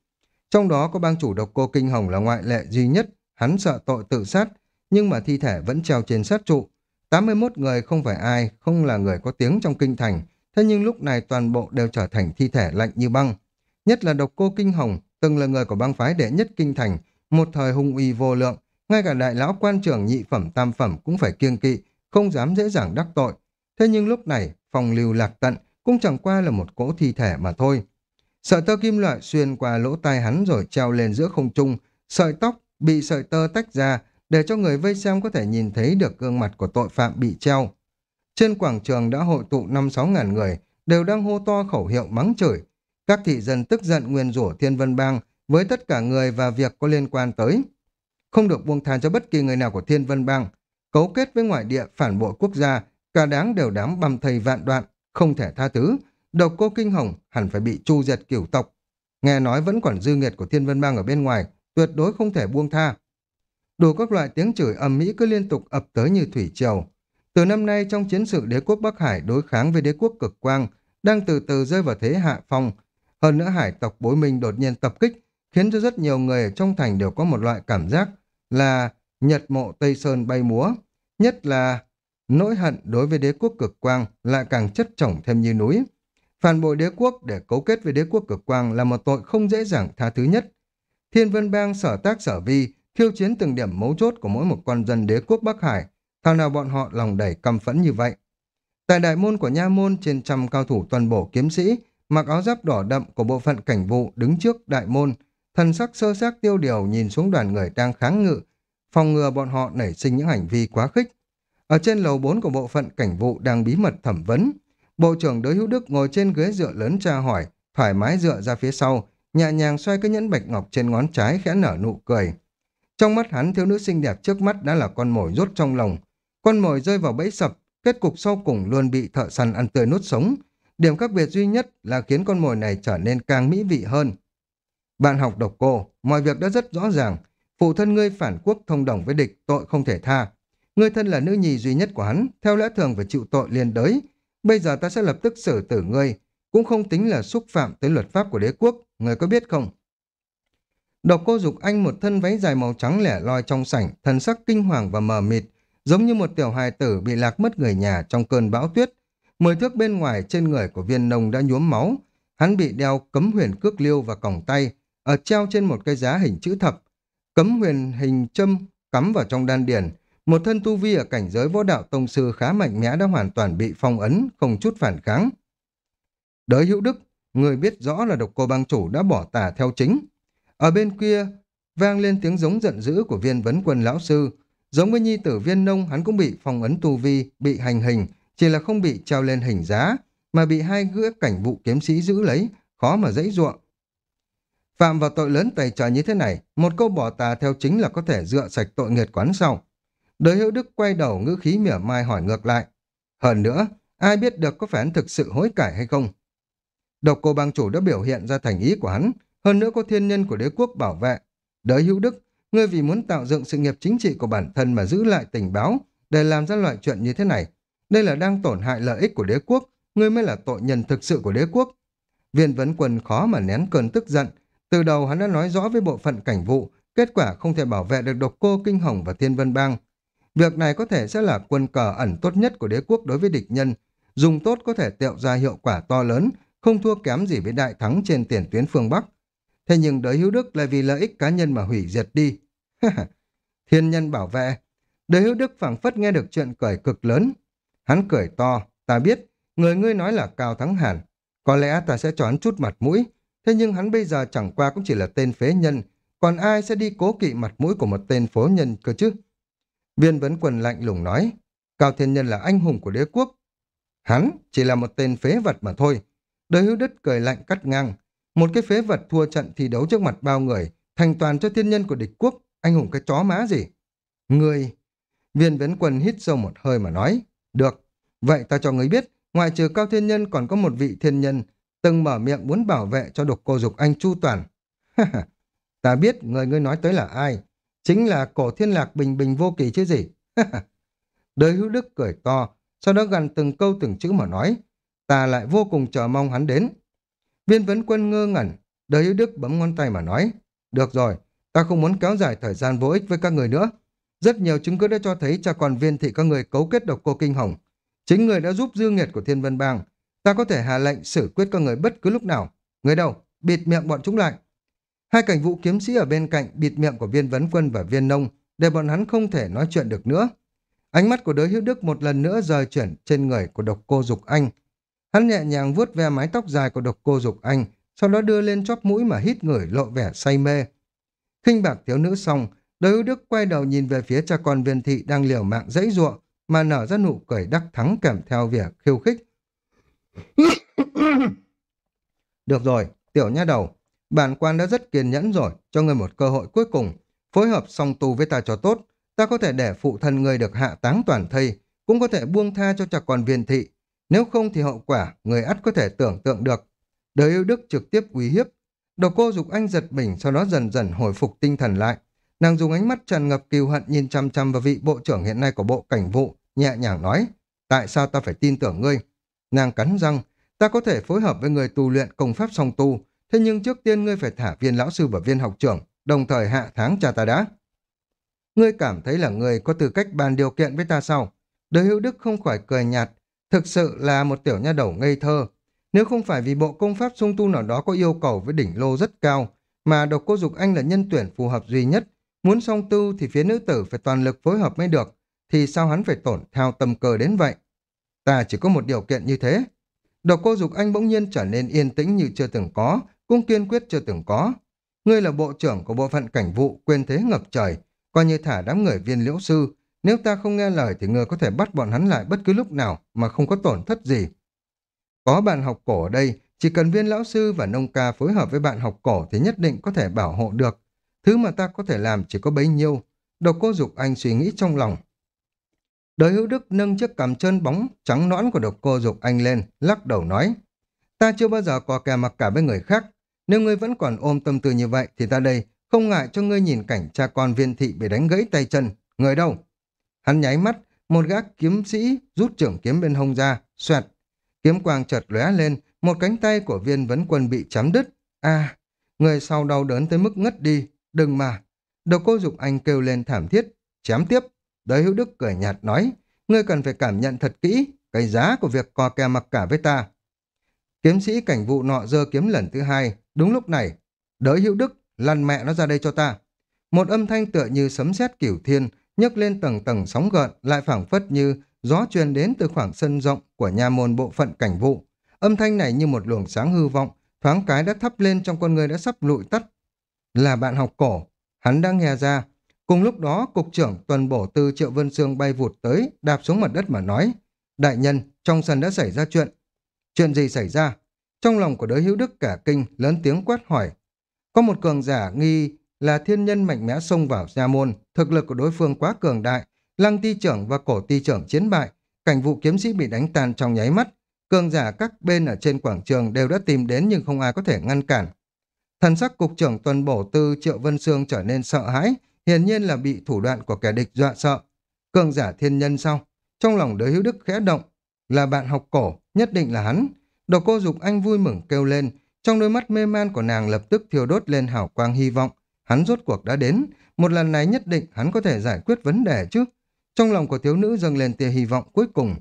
Trong đó có bang chủ độc cô Kinh Hồng là ngoại lệ duy nhất, hắn sợ tội tự sát, nhưng mà thi thể vẫn treo trên sát trụ. 81 người không phải ai, không là người có tiếng trong kinh thành, thế nhưng lúc này toàn bộ đều trở thành thi thể lạnh như băng. Nhất là độc cô Kinh Hồng, từng là người của bang phái đệ nhất kinh thành, một thời hung uy vô lượng, ngay cả đại lão quan trưởng nhị phẩm tam phẩm cũng phải kiêng kỵ, không dám dễ dàng đắc tội. Thế nhưng lúc này, phòng lưu lạc tận cũng chẳng qua là một cỗ thi thể mà thôi. Sợi tơ kim loại xuyên qua lỗ tai hắn rồi treo lên giữa không trung, sợi tóc bị sợi tơ tách ra để cho người vây xem có thể nhìn thấy được gương mặt của tội phạm bị treo. Trên quảng trường đã hội tụ 5-6 ngàn người, đều đang hô to khẩu hiệu mắng chửi. Các thị dân tức giận nguyên rủa Thiên Vân Bang với tất cả người và việc có liên quan tới. Không được buông tha cho bất kỳ người nào của Thiên Vân Bang. Cấu kết với ngoại địa phản bội quốc gia, cả đáng đều đám băm thầy vạn đoạn, không thể tha thứ. Độc cô Kinh Hồng hẳn phải bị chu diệt cửu tộc. Nghe nói vẫn còn dư nghiệt của Thiên Vân Bang ở bên ngoài, tuyệt đối không thể buông tha. Đủ các loại tiếng chửi ầm mỹ cứ liên tục ập tới như thủy triều. Từ năm nay trong chiến sự đế quốc Bắc Hải đối kháng với đế quốc cực quang, đang từ từ rơi vào thế hạ phong. Hơn nữa hải tộc bối minh đột nhiên tập kích, khiến cho rất nhiều người ở trong thành đều có một loại cảm giác là nhật mộ Tây Sơn bay múa. Nhất là nỗi hận đối với đế quốc cực quang lại càng chất chồng thêm như núi. Phản bội đế quốc để cấu kết với đế quốc cực quang là một tội không dễ dàng tha thứ nhất. Thiên Vân Bang sở tác sở vi khiêu chiến từng điểm mấu chốt của mỗi một con dân đế quốc Bắc Hải, thao nào bọn họ lòng đầy căm phẫn như vậy. Tại đại môn của nha môn trên trăm cao thủ toàn bổ kiếm sĩ, mặc áo giáp đỏ đậm của bộ phận cảnh vụ đứng trước đại môn, thần sắc sơ xác tiêu điều nhìn xuống đoàn người đang kháng ngự, phòng ngừa bọn họ nảy sinh những hành vi quá khích. Ở trên lầu 4 của bộ phận cảnh vụ đang bí mật thẩm vấn, Bộ trưởng Đới Hữu Đức ngồi trên ghế dựa lớn tra hỏi, thoải mái dựa ra phía sau, nhẹ nhàng xoay cái nhẫn bạch ngọc trên ngón trái khẽ nở nụ cười. Trong mắt hắn thiếu nữ xinh đẹp trước mắt đã là con mồi rốt trong lòng. Con mồi rơi vào bẫy sập, kết cục sau cùng luôn bị thợ săn ăn tươi nuốt sống. Điểm khác biệt duy nhất là khiến con mồi này trở nên càng mỹ vị hơn. Bạn học độc cô, mọi việc đã rất rõ ràng. Phụ thân ngươi phản quốc thông đồng với địch, tội không thể tha. Ngươi thân là nữ nhi duy nhất của hắn, theo lẽ thường phải chịu tội liên đới. Bây giờ ta sẽ lập tức xử tử ngươi, cũng không tính là xúc phạm tới luật pháp của đế quốc, ngươi có biết không? Độc cô dục anh một thân váy dài màu trắng lẻ loi trong sảnh, thần sắc kinh hoàng và mờ mịt, giống như một tiểu hài tử bị lạc mất người nhà trong cơn bão tuyết. Mười thước bên ngoài trên người của viên nông đã nhuốm máu, hắn bị đeo cấm huyền cước liêu và còng tay, ở treo trên một cây giá hình chữ thập. Cấm huyền hình châm cắm vào trong đan điền một thân tu vi ở cảnh giới võ đạo tông sư khá mạnh mẽ đã hoàn toàn bị phong ấn, không chút phản kháng. Đới hữu đức, người biết rõ là độc cô bang chủ đã bỏ tà theo chính. Ở bên kia, vang lên tiếng giống giận dữ của viên vấn quân lão sư. Giống với nhi tử viên nông, hắn cũng bị phong ấn tu vi, bị hành hình, chỉ là không bị treo lên hình giá, mà bị hai gã cảnh vụ kiếm sĩ giữ lấy, khó mà dãy ruộng. Phạm vào tội lớn tày trời như thế này, một câu bỏ tà theo chính là có thể dựa sạch tội nghiệt quán sau. Đời hữu đức quay đầu ngữ khí mỉa mai hỏi ngược lại. Hơn nữa, ai biết được có phải hắn thực sự hối cải hay không? Độc cô bang chủ đã biểu hiện ra thành ý của hắn, hơn nữa có thiên nhân của đế quốc bảo vệ. Đới hữu đức, ngươi vì muốn tạo dựng sự nghiệp chính trị của bản thân mà giữ lại tình báo để làm ra loại chuyện như thế này. Đây là đang tổn hại lợi ích của đế quốc, ngươi mới là tội nhân thực sự của đế quốc. Viên vấn quân khó mà nén cơn tức giận, từ đầu hắn đã nói rõ với bộ phận cảnh vụ, kết quả không thể bảo vệ được độc cô Kinh Hồng và Thiên Vân Bang. Việc này có thể sẽ là quân cờ ẩn tốt nhất của đế quốc đối với địch nhân, dùng tốt có thể tạo ra hiệu quả to lớn, không thua kém gì với đại thắng trên tiền tuyến phương Bắc. Thế nhưng đới hữu đức lại vì lợi ích cá nhân mà hủy diệt đi. Thiên nhân bảo vệ. Đới hữu đức phảng phất nghe được chuyện cười cực lớn. Hắn cười to, ta biết, người ngươi nói là Cao Thắng Hàn. Có lẽ ta sẽ choán chút mặt mũi, thế nhưng hắn bây giờ chẳng qua cũng chỉ là tên phế nhân, còn ai sẽ đi cố kỵ mặt mũi của một tên phố nhân cơ chứ? Viên vấn quần lạnh lùng nói, Cao Thiên Nhân là anh hùng của đế quốc. Hắn chỉ là một tên phế vật mà thôi. Đời hữu đất cười lạnh cắt ngang. Một cái phế vật thua trận thi đấu trước mặt bao người, thành toàn cho thiên nhân của địch quốc, anh hùng cái chó má gì? Người... Viên vấn quần hít sâu một hơi mà nói, được, vậy ta cho người biết, ngoại trừ Cao Thiên Nhân còn có một vị thiên nhân, từng mở miệng muốn bảo vệ cho độc cô dục anh chu toàn. ta biết người ngươi nói tới là ai, chính là cổ thiên lạc bình bình vô kỳ chứ gì. Đời hữu đức cười to, sau đó gần từng câu từng chữ mà nói, ta lại vô cùng chờ mong hắn đến. Viên vấn quân ngơ ngẩn, đời hữu đức bấm ngón tay mà nói, được rồi, ta không muốn kéo dài thời gian vô ích với các người nữa. Rất nhiều chứng cứ đã cho thấy cha con viên thị các người cấu kết độc cô kinh hồng. Chính người đã giúp dư nghiệt của thiên vân bang. Ta có thể hạ lệnh xử quyết con người bất cứ lúc nào. Người đâu? Bịt miệng bọn chúng lại. Hai cảnh vụ kiếm sĩ ở bên cạnh bịt miệng của viên vấn quân và viên nông để bọn hắn không thể nói chuyện được nữa. Ánh mắt của đới hữu đức một lần nữa rời chuyển trên người của độc cô Dục Anh. Hắn nhẹ nhàng vuốt ve mái tóc dài của độc cô Dục Anh, sau đó đưa lên chóp mũi mà hít ngửi lộ vẻ say mê. khinh bạc thiếu nữ xong, đới hữu đức quay đầu nhìn về phía cha con viên thị đang liều mạng dãy ruộng, mà nở ra nụ cười đắc thắng kèm theo việc khiêu khích. Được rồi, tiểu nha đầu, bản quan đã rất kiên nhẫn rồi, cho ngươi một cơ hội cuối cùng, phối hợp song tu với ta cho tốt, ta có thể để phụ thân ngươi được hạ táng toàn thây, cũng có thể buông tha cho cha còn viên thị. Nếu không thì hậu quả, người ắt có thể tưởng tượng được. Đời yêu đức trực tiếp uy hiếp. Đầu cô dục anh giật mình, sau đó dần dần hồi phục tinh thần lại. Nàng dùng ánh mắt tràn ngập kiêu hận nhìn chăm chăm vào vị bộ trưởng hiện nay của bộ cảnh vụ, nhẹ nhàng nói, tại sao ta phải tin tưởng ngươi? Nàng cắn răng, ta có thể phối hợp với người tu luyện công pháp song tu, thế nhưng trước tiên ngươi phải thả viên lão sư và viên học trưởng, đồng thời hạ tháng cha ta đã. Ngươi cảm thấy là người có tư cách bàn điều kiện với ta sao? Đời hữu đức không khỏi cười nhạt, thực sự là một tiểu nha đầu ngây thơ. Nếu không phải vì bộ công pháp song tu nào đó có yêu cầu với đỉnh lô rất cao, mà độc cô dục anh là nhân tuyển phù hợp duy nhất, muốn song tu thì phía nữ tử phải toàn lực phối hợp mới được, thì sao hắn phải tổn theo tâm cơ đến vậy? Ta chỉ có một điều kiện như thế. Độc cô dục anh bỗng nhiên trở nên yên tĩnh như chưa từng có, cũng kiên quyết chưa từng có. Ngươi là bộ trưởng của bộ phận cảnh vụ, quyền thế ngập trời, coi như thả đám người viên liễu sư. Nếu ta không nghe lời thì ngươi có thể bắt bọn hắn lại bất cứ lúc nào mà không có tổn thất gì. Có bạn học cổ ở đây, chỉ cần viên lão sư và nông ca phối hợp với bạn học cổ thì nhất định có thể bảo hộ được. Thứ mà ta có thể làm chỉ có bấy nhiêu. Độc cô dục anh suy nghĩ trong lòng. Đời hữu đức nâng chiếc cằm chân bóng trắng nõn của độc cô dục anh lên, lắc đầu nói. Ta chưa bao giờ có kè mặc cả với người khác. Nếu ngươi vẫn còn ôm tâm tư như vậy thì ta đây không ngại cho ngươi nhìn cảnh cha con viên thị bị đánh gãy tay chân. Người đâu? Hắn nháy mắt, một gác kiếm sĩ rút trưởng kiếm bên hông ra, xoẹt. Kiếm quang chợt lóe lên, một cánh tay của viên vấn quân bị chấm đứt. a người sau đau đớn tới mức ngất đi. Đừng mà. Độc cô dục anh kêu lên thảm thiết, chém tiếp. Đới hữu đức cười nhạt nói, ngươi cần phải cảm nhận thật kỹ cái giá của việc co kè mặc cả với ta. Kiếm sĩ cảnh vụ nọ dơ kiếm lần thứ hai, đúng lúc này, đới hữu đức, lăn mẹ nó ra đây cho ta. Một âm thanh tựa như sấm sét cửu thiên, nhấc lên tầng tầng sóng gợn, lại phảng phất như gió truyền đến từ khoảng sân rộng của nhà môn bộ phận cảnh vụ. Âm thanh này như một luồng sáng hư vọng, thoáng cái đã thắp lên trong con người đã sắp lụi tắt. Là bạn học cổ, hắn đang nghe ra, Cùng lúc đó, Cục trưởng tuần bổ tư Triệu Vân Sương bay vụt tới, đạp xuống mặt đất mà nói. Đại nhân, trong sân đã xảy ra chuyện. Chuyện gì xảy ra? Trong lòng của đới hữu đức cả kinh, lớn tiếng quát hỏi. Có một cường giả nghi là thiên nhân mạnh mẽ xông vào gia môn, thực lực của đối phương quá cường đại, lăng ti trưởng và cổ ti trưởng chiến bại, cảnh vụ kiếm sĩ bị đánh tan trong nháy mắt. Cường giả các bên ở trên quảng trường đều đã tìm đến nhưng không ai có thể ngăn cản. Thần sắc cục trưởng tuần bổ tư Triệu Vân Sương trở nên sợ hãi, hiển nhiên là bị thủ đoạn của kẻ địch dọa sợ. Cường giả thiên nhân sau Trong lòng đới hữu đức khẽ động, là bạn học cổ, nhất định là hắn. Đồ cô dục anh vui mừng kêu lên, Trong đôi mắt mê man của nàng lập tức thiêu đốt lên hào quang hy vọng. Hắn rốt cuộc đã đến. Một lần này nhất định hắn có thể giải quyết vấn đề chứ. Trong lòng của thiếu nữ dâng lên tia hy vọng cuối cùng.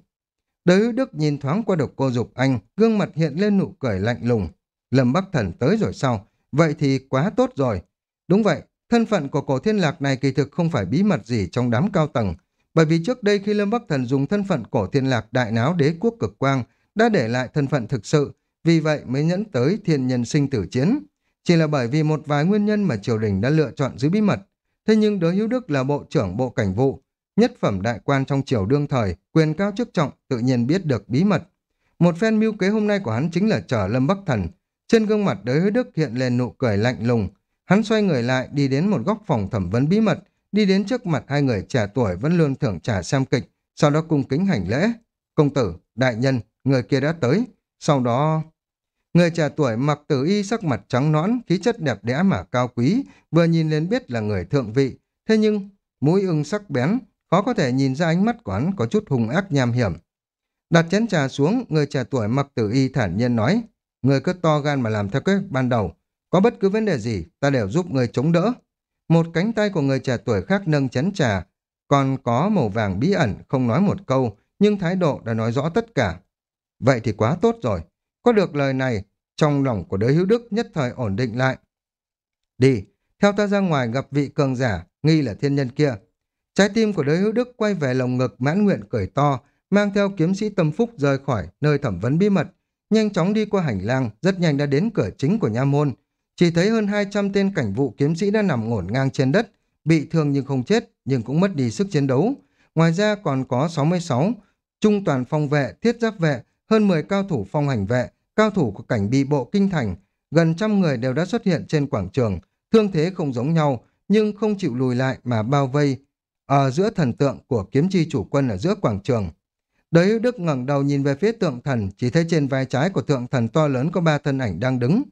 Đới hữu đức nhìn thoáng qua độc cô dục anh, gương mặt hiện lên nụ cười lạnh lùng. Lâm Bắc Thần tới rồi sau, Vậy thì quá tốt rồi. Đúng vậy, thân phận của cổ thiên lạc này kỳ thực không phải bí mật gì trong đám cao tầng. Bởi vì trước đây khi Lâm Bắc Thần dùng thân phận cổ thiên lạc đại náo đế quốc cực quang, đã để lại thân phận thực sự, vì vậy mới nhẫn tới thiên nhân sinh tử chiến. Chỉ là bởi vì một vài nguyên nhân mà triều đình đã lựa chọn giữ bí mật. Thế nhưng Đới Hữu Đức là bộ trưởng bộ cảnh vụ, nhất phẩm đại quan trong triều đương thời, quyền cao chức trọng, tự nhiên biết được bí mật. Một phen mưu kế hôm nay của hắn chính là chở Lâm Bắc Thần. Trên gương mặt Đới Hữu Đức hiện lên nụ cười lạnh lùng. Hắn xoay người lại đi đến một góc phòng thẩm vấn bí mật, đi đến trước mặt hai người trẻ tuổi vẫn luôn thưởng trà xem kịch, sau đó cung kính hành lễ. Công tử, đại nhân, người kia đã tới. Sau đó... Người trẻ tuổi mặc tử y sắc mặt trắng nõn, khí chất đẹp đẽ mà cao quý, vừa nhìn lên biết là người thượng vị. Thế nhưng, mũi ưng sắc bén, khó có thể nhìn ra ánh mắt của hắn có chút hung ác nham hiểm. Đặt chén trà xuống, người trẻ tuổi mặc tử y thản nhiên nói, người cứ to gan mà làm theo kế ban đầu. Có bất cứ vấn đề gì, ta đều giúp người chống đỡ. Một cánh tay của người trẻ tuổi khác nâng chén trà, còn có màu vàng bí ẩn, không nói một câu, nhưng thái độ đã nói rõ tất cả. Vậy thì quá tốt rồi. Có được lời này, trong lòng của đới hữu đức nhất thời ổn định lại. Đi, theo ta ra ngoài gặp vị cường giả, nghi là thiên nhân kia. Trái tim của đới hữu đức quay về lồng ngực mãn nguyện cười to, mang theo kiếm sĩ tâm phúc rời khỏi nơi thẩm vấn bí mật, nhanh chóng đi qua hành lang, rất nhanh đã đến cửa chính của nha môn. Chỉ thấy hơn 200 tên cảnh vụ kiếm sĩ đã nằm ngổn ngang trên đất, bị thương nhưng không chết, nhưng cũng mất đi sức chiến đấu. Ngoài ra còn có 66 trung toàn phong vệ, thiết giáp vệ, hơn 10 cao thủ phong hành vệ, cao thủ của cảnh bị bộ kinh thành, gần trăm người đều đã xuất hiện trên quảng trường, thương thế không giống nhau, nhưng không chịu lùi lại mà bao vây ở giữa thần tượng của kiếm chi chủ quân ở giữa quảng trường. Đới Đức ngẩng đầu nhìn về phía tượng thần, chỉ thấy trên vai trái của tượng thần to lớn có ba thân ảnh đang đứng.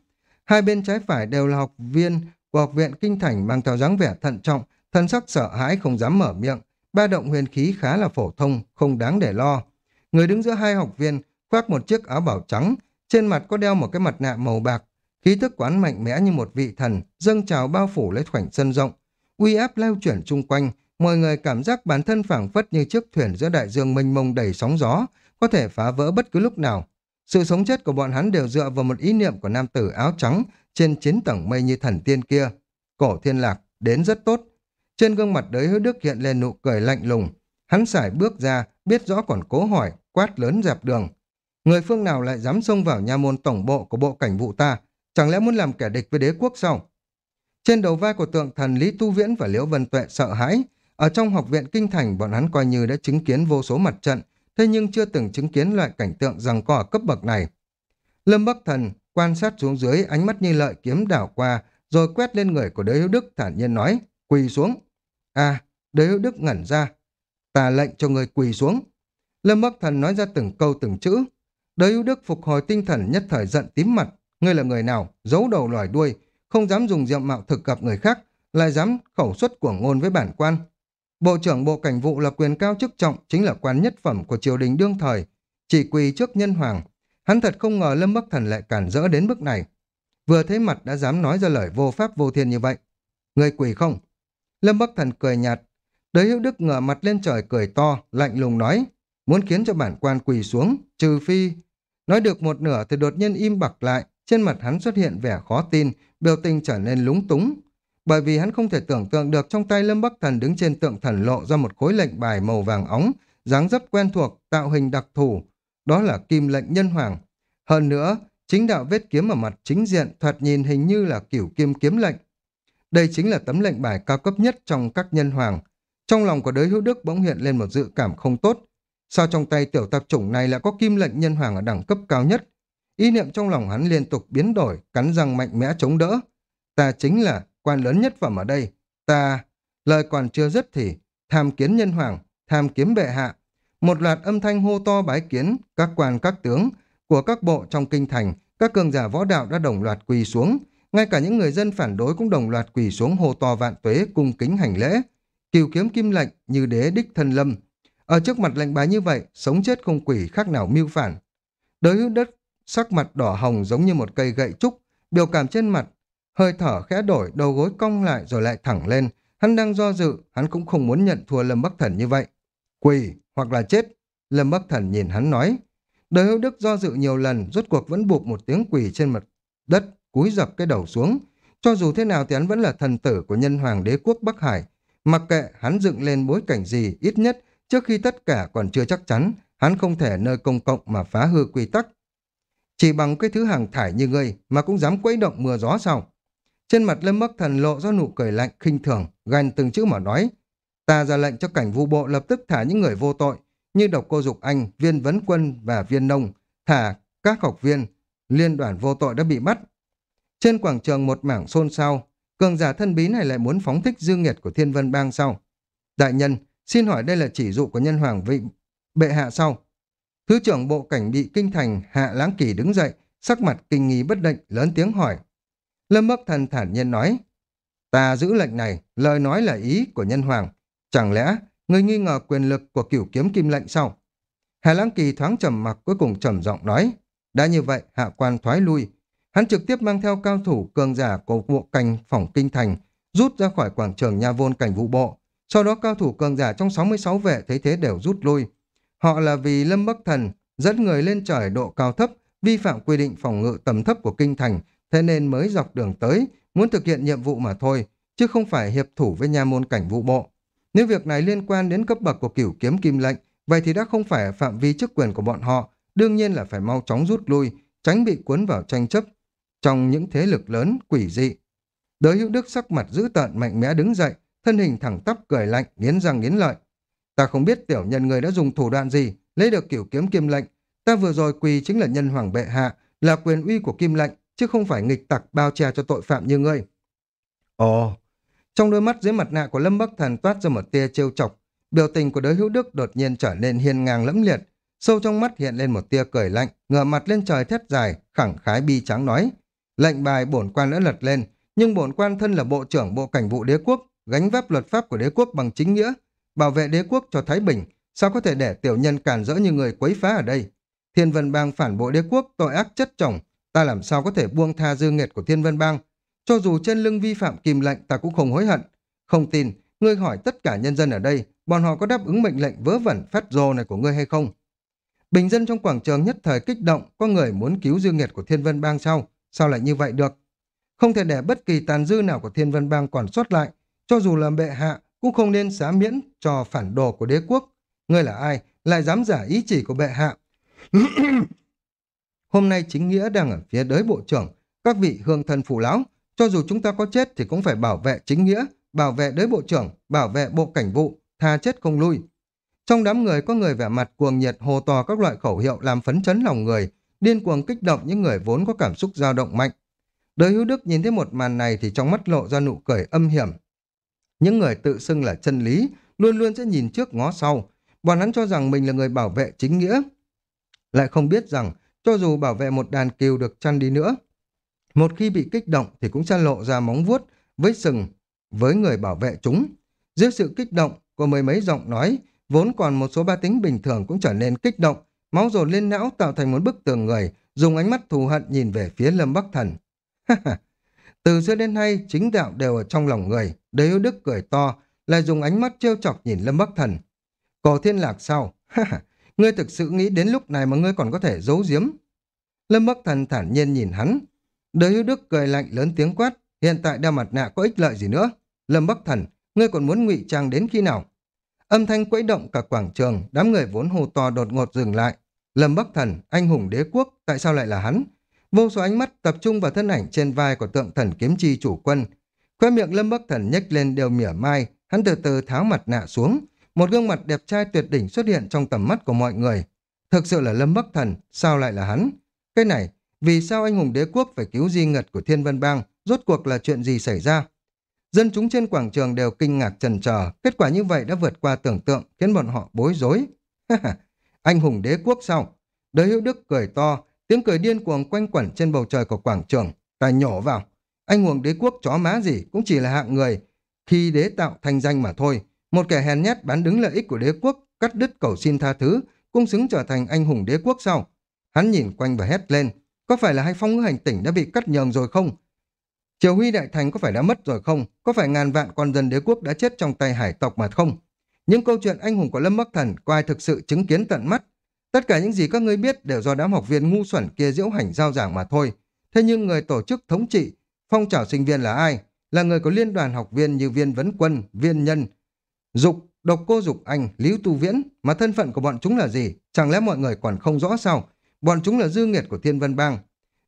Hai bên trái phải đều là học viên của học viện kinh thành mang theo dáng vẻ thận trọng, thân sắc sợ hãi không dám mở miệng, ba động huyền khí khá là phổ thông, không đáng để lo. Người đứng giữa hai học viên khoác một chiếc áo bảo trắng, trên mặt có đeo một cái mặt nạ màu bạc, khí thức quán mạnh mẽ như một vị thần, dâng trào bao phủ lấy khoảnh sân rộng, uy áp leo chuyển chung quanh, mọi người cảm giác bản thân phảng phất như chiếc thuyền giữa đại dương mênh mông đầy sóng gió, có thể phá vỡ bất cứ lúc nào. Sự sống chết của bọn hắn đều dựa vào một ý niệm của nam tử áo trắng trên chiến tầng mây như thần tiên kia. Cổ thiên lạc, đến rất tốt. Trên gương mặt đới hứa đức hiện lên nụ cười lạnh lùng. Hắn xài bước ra, biết rõ còn cố hỏi, quát lớn dẹp đường. Người phương nào lại dám xông vào nha môn tổng bộ của bộ cảnh vụ ta? Chẳng lẽ muốn làm kẻ địch với đế quốc sao? Trên đầu vai của tượng thần Lý Tu Viễn và Liễu Vân Tuệ sợ hãi. Ở trong học viện kinh thành, bọn hắn coi như đã chứng kiến vô số mặt trận, thế nhưng chưa từng chứng kiến loại cảnh tượng rằng có ở cấp bậc này. Lâm Bắc Thần quan sát xuống dưới ánh mắt như lợi kiếm đảo qua, rồi quét lên người của đế hữu đức thản nhiên nói, quỳ xuống. À, đế hữu đức ngẩn ra, ta lệnh cho người quỳ xuống. Lâm Bắc Thần nói ra từng câu từng chữ, đế hữu đức phục hồi tinh thần nhất thời giận tím mặt. Ngươi là người nào, giấu đầu lòi đuôi, không dám dùng diệm mạo thực gặp người khác, lại dám khẩu xuất của ngôn với bản quan. Bộ trưởng Bộ Cảnh vụ là quyền cao chức trọng, chính là quan nhất phẩm của triều đình đương thời. Chỉ quỳ trước nhân hoàng. Hắn thật không ngờ Lâm Bắc Thần lại cản rỡ đến mức này. Vừa thấy mặt đã dám nói ra lời vô pháp vô thiên như vậy. Người quỳ không? Lâm Bắc Thần cười nhạt. Đới hữu đức ngửa mặt lên trời cười to, lạnh lùng nói. Muốn khiến cho bản quan quỳ xuống, trừ phi Nói được một nửa thì đột nhiên im bặt lại, trên mặt hắn xuất hiện vẻ khó tin, biểu tình trở nên lúng túng. Bởi vì hắn không thể tưởng tượng được trong tay Lâm Bắc Thần đứng trên tượng thần lộ ra một khối lệnh bài màu vàng óng, dáng dấp quen thuộc, tạo hình đặc thù. Đó là kim lệnh nhân hoàng. Hơn nữa, chính đạo vết kiếm ở mặt chính diện thoạt nhìn hình như là kiểu kim kiếm lệnh. Đây chính là tấm lệnh bài cao cấp nhất trong các nhân hoàng. Trong lòng của đới hữu đức bỗng hiện lên một dự cảm không tốt, Sao trong tay tiểu tạp chủng này lại có kim lệnh nhân hoàng ở đẳng cấp cao nhất? Ý niệm trong lòng hắn liên tục biến đổi, cắn răng mạnh mẽ chống đỡ. Ta chính là quan lớn nhất phẩm ở đây. Ta... Lời còn chưa dứt thì tham kiến nhân hoàng, tham kiếm bệ hạ. Một loạt âm thanh hô to bái kiến, các quan các tướng của các bộ trong kinh thành, các cường giả võ đạo đã đồng loạt quỳ xuống. Ngay cả những người dân phản đối cũng đồng loạt quỳ xuống hô to vạn tuế cung kính hành lễ. Kiều kiếm kim lệnh như đế đích thân lâm, ở trước mặt lệnh bài như vậy, sống chết không quỷ khác nào mưu phản. Đới hữu đất sắc mặt đỏ hồng giống như một cây gậy trúc, biểu cảm trên mặt, hơi thở khẽ đổi, đầu gối cong lại rồi lại thẳng lên. Hắn đang do dự, hắn cũng không muốn nhận thua Lâm Bắc Thần như vậy. Quỳ, hoặc là chết. Lâm Bắc Thần nhìn hắn nói. Đời hữu đức do dự nhiều lần, rốt cuộc vẫn buộc một tiếng quỳ trên mặt đất, cúi dập cái đầu xuống. Cho dù thế nào thì hắn vẫn là thần tử của nhân hoàng đế quốc Bắc Hải. Mặc kệ hắn dựng lên bối cảnh gì, ít nhất trước khi tất cả còn chưa chắc chắn, hắn không thể nơi công cộng mà phá hư quy tắc. Chỉ bằng cái thứ hàng thải như ngươi mà cũng dám quấy động mưa gió sao? Trên mặt Lâm Bắc Thần lộ ra nụ cười lạnh khinh thường, gằn từng chữ mà nói. Ta ra lệnh cho cảnh vụ bộ lập tức thả những người vô tội, như độc cô Dục Anh, viên vấn quân và viên nông, thả các học viên, liên đoàn vô tội đã bị bắt. Trên quảng trường một mảng xôn xao, cường giả thân bí này lại muốn phóng thích dương nghiệt của thiên vân bang sau. Đại nhân, xin hỏi đây là chỉ dụ của nhân hoàng vị bệ hạ sau. Thứ trưởng bộ cảnh bị kinh thành hạ lãng kỳ đứng dậy, sắc mặt kinh nghi bất định, lớn tiếng hỏi. Lâm Bắc Thần thản nhiên nói, ta giữ lệnh này, lời nói là ý của nhân hoàng. Chẳng lẽ người nghi ngờ quyền lực của cửu kiếm kim lệnh sao? Hà lãng kỳ thoáng trầm mặc cuối cùng trầm giọng nói, đã như vậy hạ quan thoái lui. Hắn trực tiếp mang theo cao thủ cường giả của bộ cành phòng kinh thành, rút ra khỏi quảng trường nha vôn cảnh vụ bộ. Sau đó cao thủ cường giả trong 66 vệ thấy thế đều rút lui. Họ là vì Lâm Bắc Thần dẫn người lên trời độ cao thấp, vi phạm quy định phòng ngự tầm thấp của kinh thành, thế nên mới dọc đường tới, muốn thực hiện nhiệm vụ mà thôi, chứ không phải hiệp thủ với nha môn cảnh vụ bộ. Nếu việc này liên quan đến cấp bậc của cửu kiếm kim lệnh, vậy thì đã không phải ở phạm vi chức quyền của bọn họ, đương nhiên là phải mau chóng rút lui, tránh bị cuốn vào tranh chấp trong những thế lực lớn, quỷ dị. Đới hữu đức sắc mặt dữ tợn mạnh mẽ đứng dậy, thân hình thẳng tắp cười lạnh, nghiến răng nghiến lợi. Ta không biết tiểu nhân người đã dùng thủ đoạn gì, lấy được kiểu kiếm kim lệnh. Ta vừa rồi quỳ chính là nhân hoàng bệ hạ, là quyền uy của kim lệnh, chứ không phải nghịch tặc bao che cho tội phạm như ngươi. Ồ, trong đôi mắt dưới mặt nạ của Lâm Bắc Thần toát ra một tia trêu chọc, biểu tình của đới hữu đức đột nhiên trở nên hiên ngang lẫm liệt, sâu trong mắt hiện lên một tia cười lạnh, ngửa mặt lên trời thét dài, khẳng khái bi trắng nói. Lệnh bài bổn quan đã lật lên, nhưng bổn quan thân là bộ trưởng bộ cảnh vụ đế quốc, gánh vác luật pháp của đế quốc bằng chính nghĩa, bảo vệ đế quốc cho Thái Bình, sao có thể để tiểu nhân cản rỡ như người quấy phá ở đây? Thiên Vân Bang phản bội đế quốc, tội ác chất chồng, ta làm sao có thể buông tha dư nghiệt của Thiên Vân Bang? Cho dù trên lưng vi phạm kìm lệnh ta cũng không hối hận. Không tin, ngươi hỏi tất cả nhân dân ở đây, bọn họ có đáp ứng mệnh lệnh vớ vẩn phát rồ này của ngươi hay không? Bình dân trong quảng trường nhất thời kích động, có người muốn cứu dư nghiệt của Thiên Vân Bang sao? Sao lại như vậy được? Không thể để bất kỳ tàn dư nào của Thiên Vân Bang còn sót lại, cho dù là bệ hạ cũng không nên xá miễn cho phản đồ của đế quốc. Ngươi là ai, lại dám giả ý chỉ của bệ hạ? Hôm nay chính nghĩa đang ở phía đới bộ trưởng, các vị hương thân phụ lão, cho dù chúng ta có chết thì cũng phải bảo vệ chính nghĩa, bảo vệ đới bộ trưởng, bảo vệ bộ cảnh vụ, tha chết không lui. Trong đám người có người vẻ mặt cuồng nhiệt hồ to các loại khẩu hiệu làm phấn chấn lòng người, điên cuồng kích động những người vốn có cảm xúc dao động mạnh. Đời hữu đức nhìn thấy một màn này thì trong mắt lộ ra nụ cười âm hiểm. Những người tự xưng là chân lý, luôn luôn sẽ nhìn trước ngó sau. Bọn hắn cho rằng mình là người bảo vệ chính nghĩa. Lại không biết rằng, cho dù bảo vệ một đàn cừu được chăn đi nữa, một khi bị kích động thì cũng sẽ lộ ra móng vuốt với sừng với người bảo vệ chúng. Dưới sự kích động của mười mấy giọng nói, vốn còn một số ba tính bình thường cũng trở nên kích động, máu dồn lên não tạo thành một bức tường người, dùng ánh mắt thù hận nhìn về phía Lâm Bắc Thần. Từ xưa đến nay, chính đạo đều ở trong lòng người, Đế yêu đức cười to, lại dùng ánh mắt trêu chọc nhìn Lâm Bắc Thần. Cổ thiên lạc sao? Ngươi thực sự nghĩ đến lúc này mà ngươi còn có thể giấu giếm. Lâm Bắc Thần thản nhiên nhìn hắn. Đời hữu đức cười lạnh lớn tiếng quát, hiện tại đeo mặt nạ có ích lợi gì nữa? Lâm Bắc Thần, ngươi còn muốn ngụy trang đến khi nào? Âm thanh quấy động cả quảng trường, đám người vốn hô to đột ngột dừng lại. Lâm Bắc Thần, anh hùng đế quốc, tại sao lại là hắn? Vô số ánh mắt tập trung vào thân ảnh trên vai của tượng thần kiếm chi chủ quân. Khoe miệng Lâm Bắc Thần nhếch lên đều mỉa mai, hắn từ từ tháo mặt nạ xuống. Một gương mặt đẹp trai tuyệt đỉnh xuất hiện trong tầm mắt của mọi người. Thực sự là Lâm Bắc Thần, sao lại là hắn? Cái này, vì sao anh hùng đế quốc phải cứu di ngật của Thiên Vân Bang? Rốt cuộc là chuyện gì xảy ra? Dân chúng trên quảng trường đều kinh ngạc trần chờ kết quả như vậy đã vượt qua tưởng tượng, khiến bọn họ bối rối. anh hùng đế quốc sao? Đới hữu đức cười to, Tiếng cười điên cuồng quanh quẩn trên bầu trời của quảng trường. Ta nhổ vào. Anh hùng đế quốc chó má gì cũng chỉ là hạng người. Khi đế tạo thành danh mà thôi. Một kẻ hèn nhát bán đứng lợi ích của đế quốc, cắt đứt cầu xin tha thứ, cũng xứng trở thành anh hùng đế quốc sau. Hắn nhìn quanh và hét lên. Có phải là hai phong ngữ hành tỉnh đã bị cắt nhường rồi không? Triều Huy Đại Thành có phải đã mất rồi không? Có phải ngàn vạn con dân đế quốc đã chết trong tay hải tộc mà không? Những câu chuyện anh hùng của Lâm Bắc Thần có ai thực sự chứng kiến tận mắt? Tất cả những gì các ngươi biết đều do đám học viên ngu xuẩn kia diễu hành giao giảng mà thôi. Thế nhưng người tổ chức thống trị, phong trào sinh viên là ai? Là người có liên đoàn học viên như viên vấn quân, viên nhân, dục, độc cô dục anh, Lý Tu Viễn, mà thân phận của bọn chúng là gì? Chẳng lẽ mọi người còn không rõ sao? Bọn chúng là dư nghiệt của Thiên Vân Bang.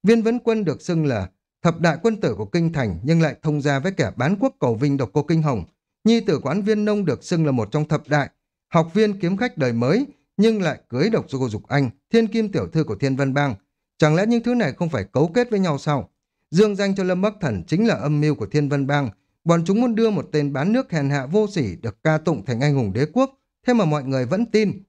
Viên vấn quân được xưng là thập đại quân tử của Kinh Thành nhưng lại thông gia với kẻ bán quốc cầu vinh độc cô Kinh Hồng. Nhi tử quán viên nông được xưng là một trong thập đại, học viên kiếm khách đời mới, nhưng lại cưới độc cô dục anh, thiên kim tiểu thư của Thiên Vân Bang. Chẳng lẽ những thứ này không phải cấu kết với nhau sao? Dương danh cho Lâm Bắc Thần chính là âm mưu của Thiên Vân Bang. Bọn chúng muốn đưa một tên bán nước hèn hạ vô sỉ được ca tụng thành anh hùng đế quốc, thế mà mọi người vẫn tin.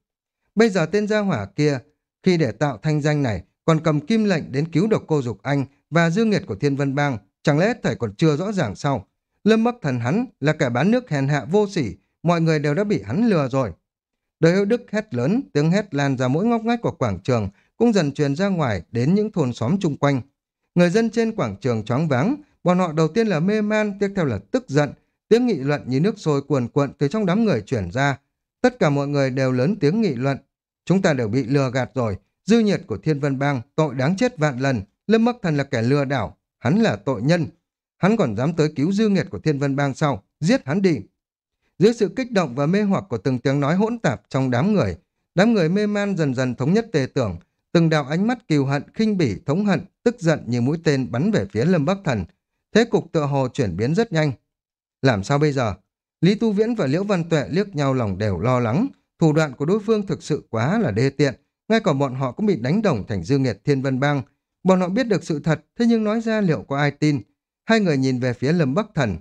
Bây giờ tên gia hỏa kia, khi để tạo thanh danh này, còn cầm kim lệnh đến cứu độc cô Dục Anh và dương nghiệt của Thiên Vân Bang, chẳng lẽ thầy còn chưa rõ ràng sao? Lâm Bắc Thần hắn là kẻ bán nước hèn hạ vô sỉ, mọi người đều đã bị hắn lừa rồi. Đời hữu đức hét lớn, tiếng hét lan ra mỗi ngóc ngách của quảng trường, cũng dần truyền ra ngoài đến những thôn xóm chung quanh. Người dân trên quảng trường choáng váng, bọn họ đầu tiên là mê man, tiếp theo là tức giận, tiếng nghị luận như nước sôi cuồn cuộn từ trong đám người chuyển ra. Tất cả mọi người đều lớn tiếng nghị luận. Chúng ta đều bị lừa gạt rồi, dư nhiệt của Thiên Vân Bang, tội đáng chết vạn lần, Lâm Bắc Thần là kẻ lừa đảo, hắn là tội nhân. Hắn còn dám tới cứu dư nghiệt của Thiên Vân Bang sau, giết hắn đi. Dưới sự kích động và mê hoặc của từng tiếng nói hỗn tạp trong đám người, đám người mê man dần dần thống nhất tề tưởng, từng đạo ánh mắt kiều hận, khinh bỉ, thống hận, tức giận như mũi tên bắn về phía Lâm Bắc Thần. Thế cục tựa hồ chuyển biến rất nhanh. Làm sao bây giờ? Lý Tu Viễn và Liễu Văn Tuệ liếc nhau lòng đều lo lắng, thủ đoạn của đối phương thực sự quá là đê tiện, ngay cả bọn họ cũng bị đánh đồng thành dư nghiệt Thiên Vân Bang. Bọn họ biết được sự thật, thế nhưng nói ra liệu có ai tin? Hai người nhìn về phía Lâm Bắc Thần,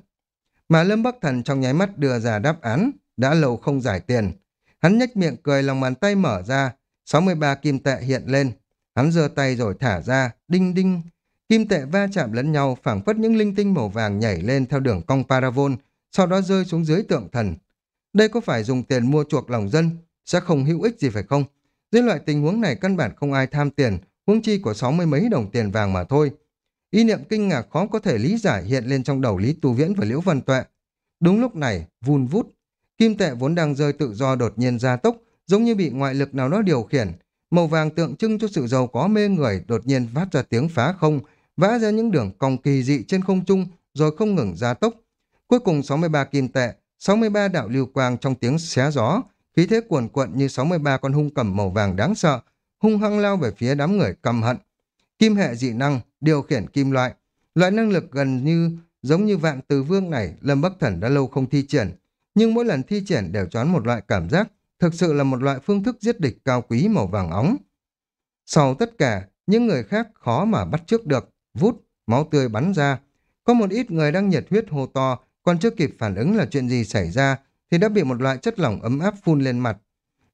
mà Lâm Bắc Thần trong nháy mắt đưa ra đáp án, đã lâu không giải tiền. Hắn nhếch miệng cười lòng bàn tay mở ra, 63 kim tệ hiện lên. Hắn giơ tay rồi thả ra, đinh đinh. Kim tệ va chạm lẫn nhau phảng phất những linh tinh màu vàng nhảy lên theo đường cong paravol, sau đó rơi xuống dưới tượng thần. Đây có phải dùng tiền mua chuộc lòng dân, sẽ không hữu ích gì phải không? Dưới loại tình huống này căn bản không ai tham tiền, huống chi của sáu mươi mấy đồng tiền vàng mà thôi. Ý niệm kinh ngạc khó có thể lý giải hiện lên trong đầu Lý Tu Viễn và Liễu Văn Tuệ. Đúng lúc này, vun vút, kim tệ vốn đang rơi tự do đột nhiên gia tốc, giống như bị ngoại lực nào đó điều khiển. Màu vàng tượng trưng cho sự giàu có mê người đột nhiên phát ra tiếng phá không, vã ra những đường cong kỳ dị trên không trung rồi không ngừng gia tốc. Cuối cùng 63 kim tệ, 63 đạo lưu quang trong tiếng xé gió, khí thế cuồn cuộn như 63 con hung cầm màu vàng đáng sợ, hung hăng lao về phía đám người căm hận. Kim hệ dị năng, điều khiển kim loại. Loại năng lực gần như giống như vạn từ vương này, Lâm Bắc Thần đã lâu không thi triển. Nhưng mỗi lần thi triển đều choán một loại cảm giác, thực sự là một loại phương thức giết địch cao quý màu vàng óng. Sau tất cả, những người khác khó mà bắt trước được, vút, máu tươi bắn ra. Có một ít người đang nhiệt huyết hô to, còn chưa kịp phản ứng là chuyện gì xảy ra, thì đã bị một loại chất lỏng ấm áp phun lên mặt.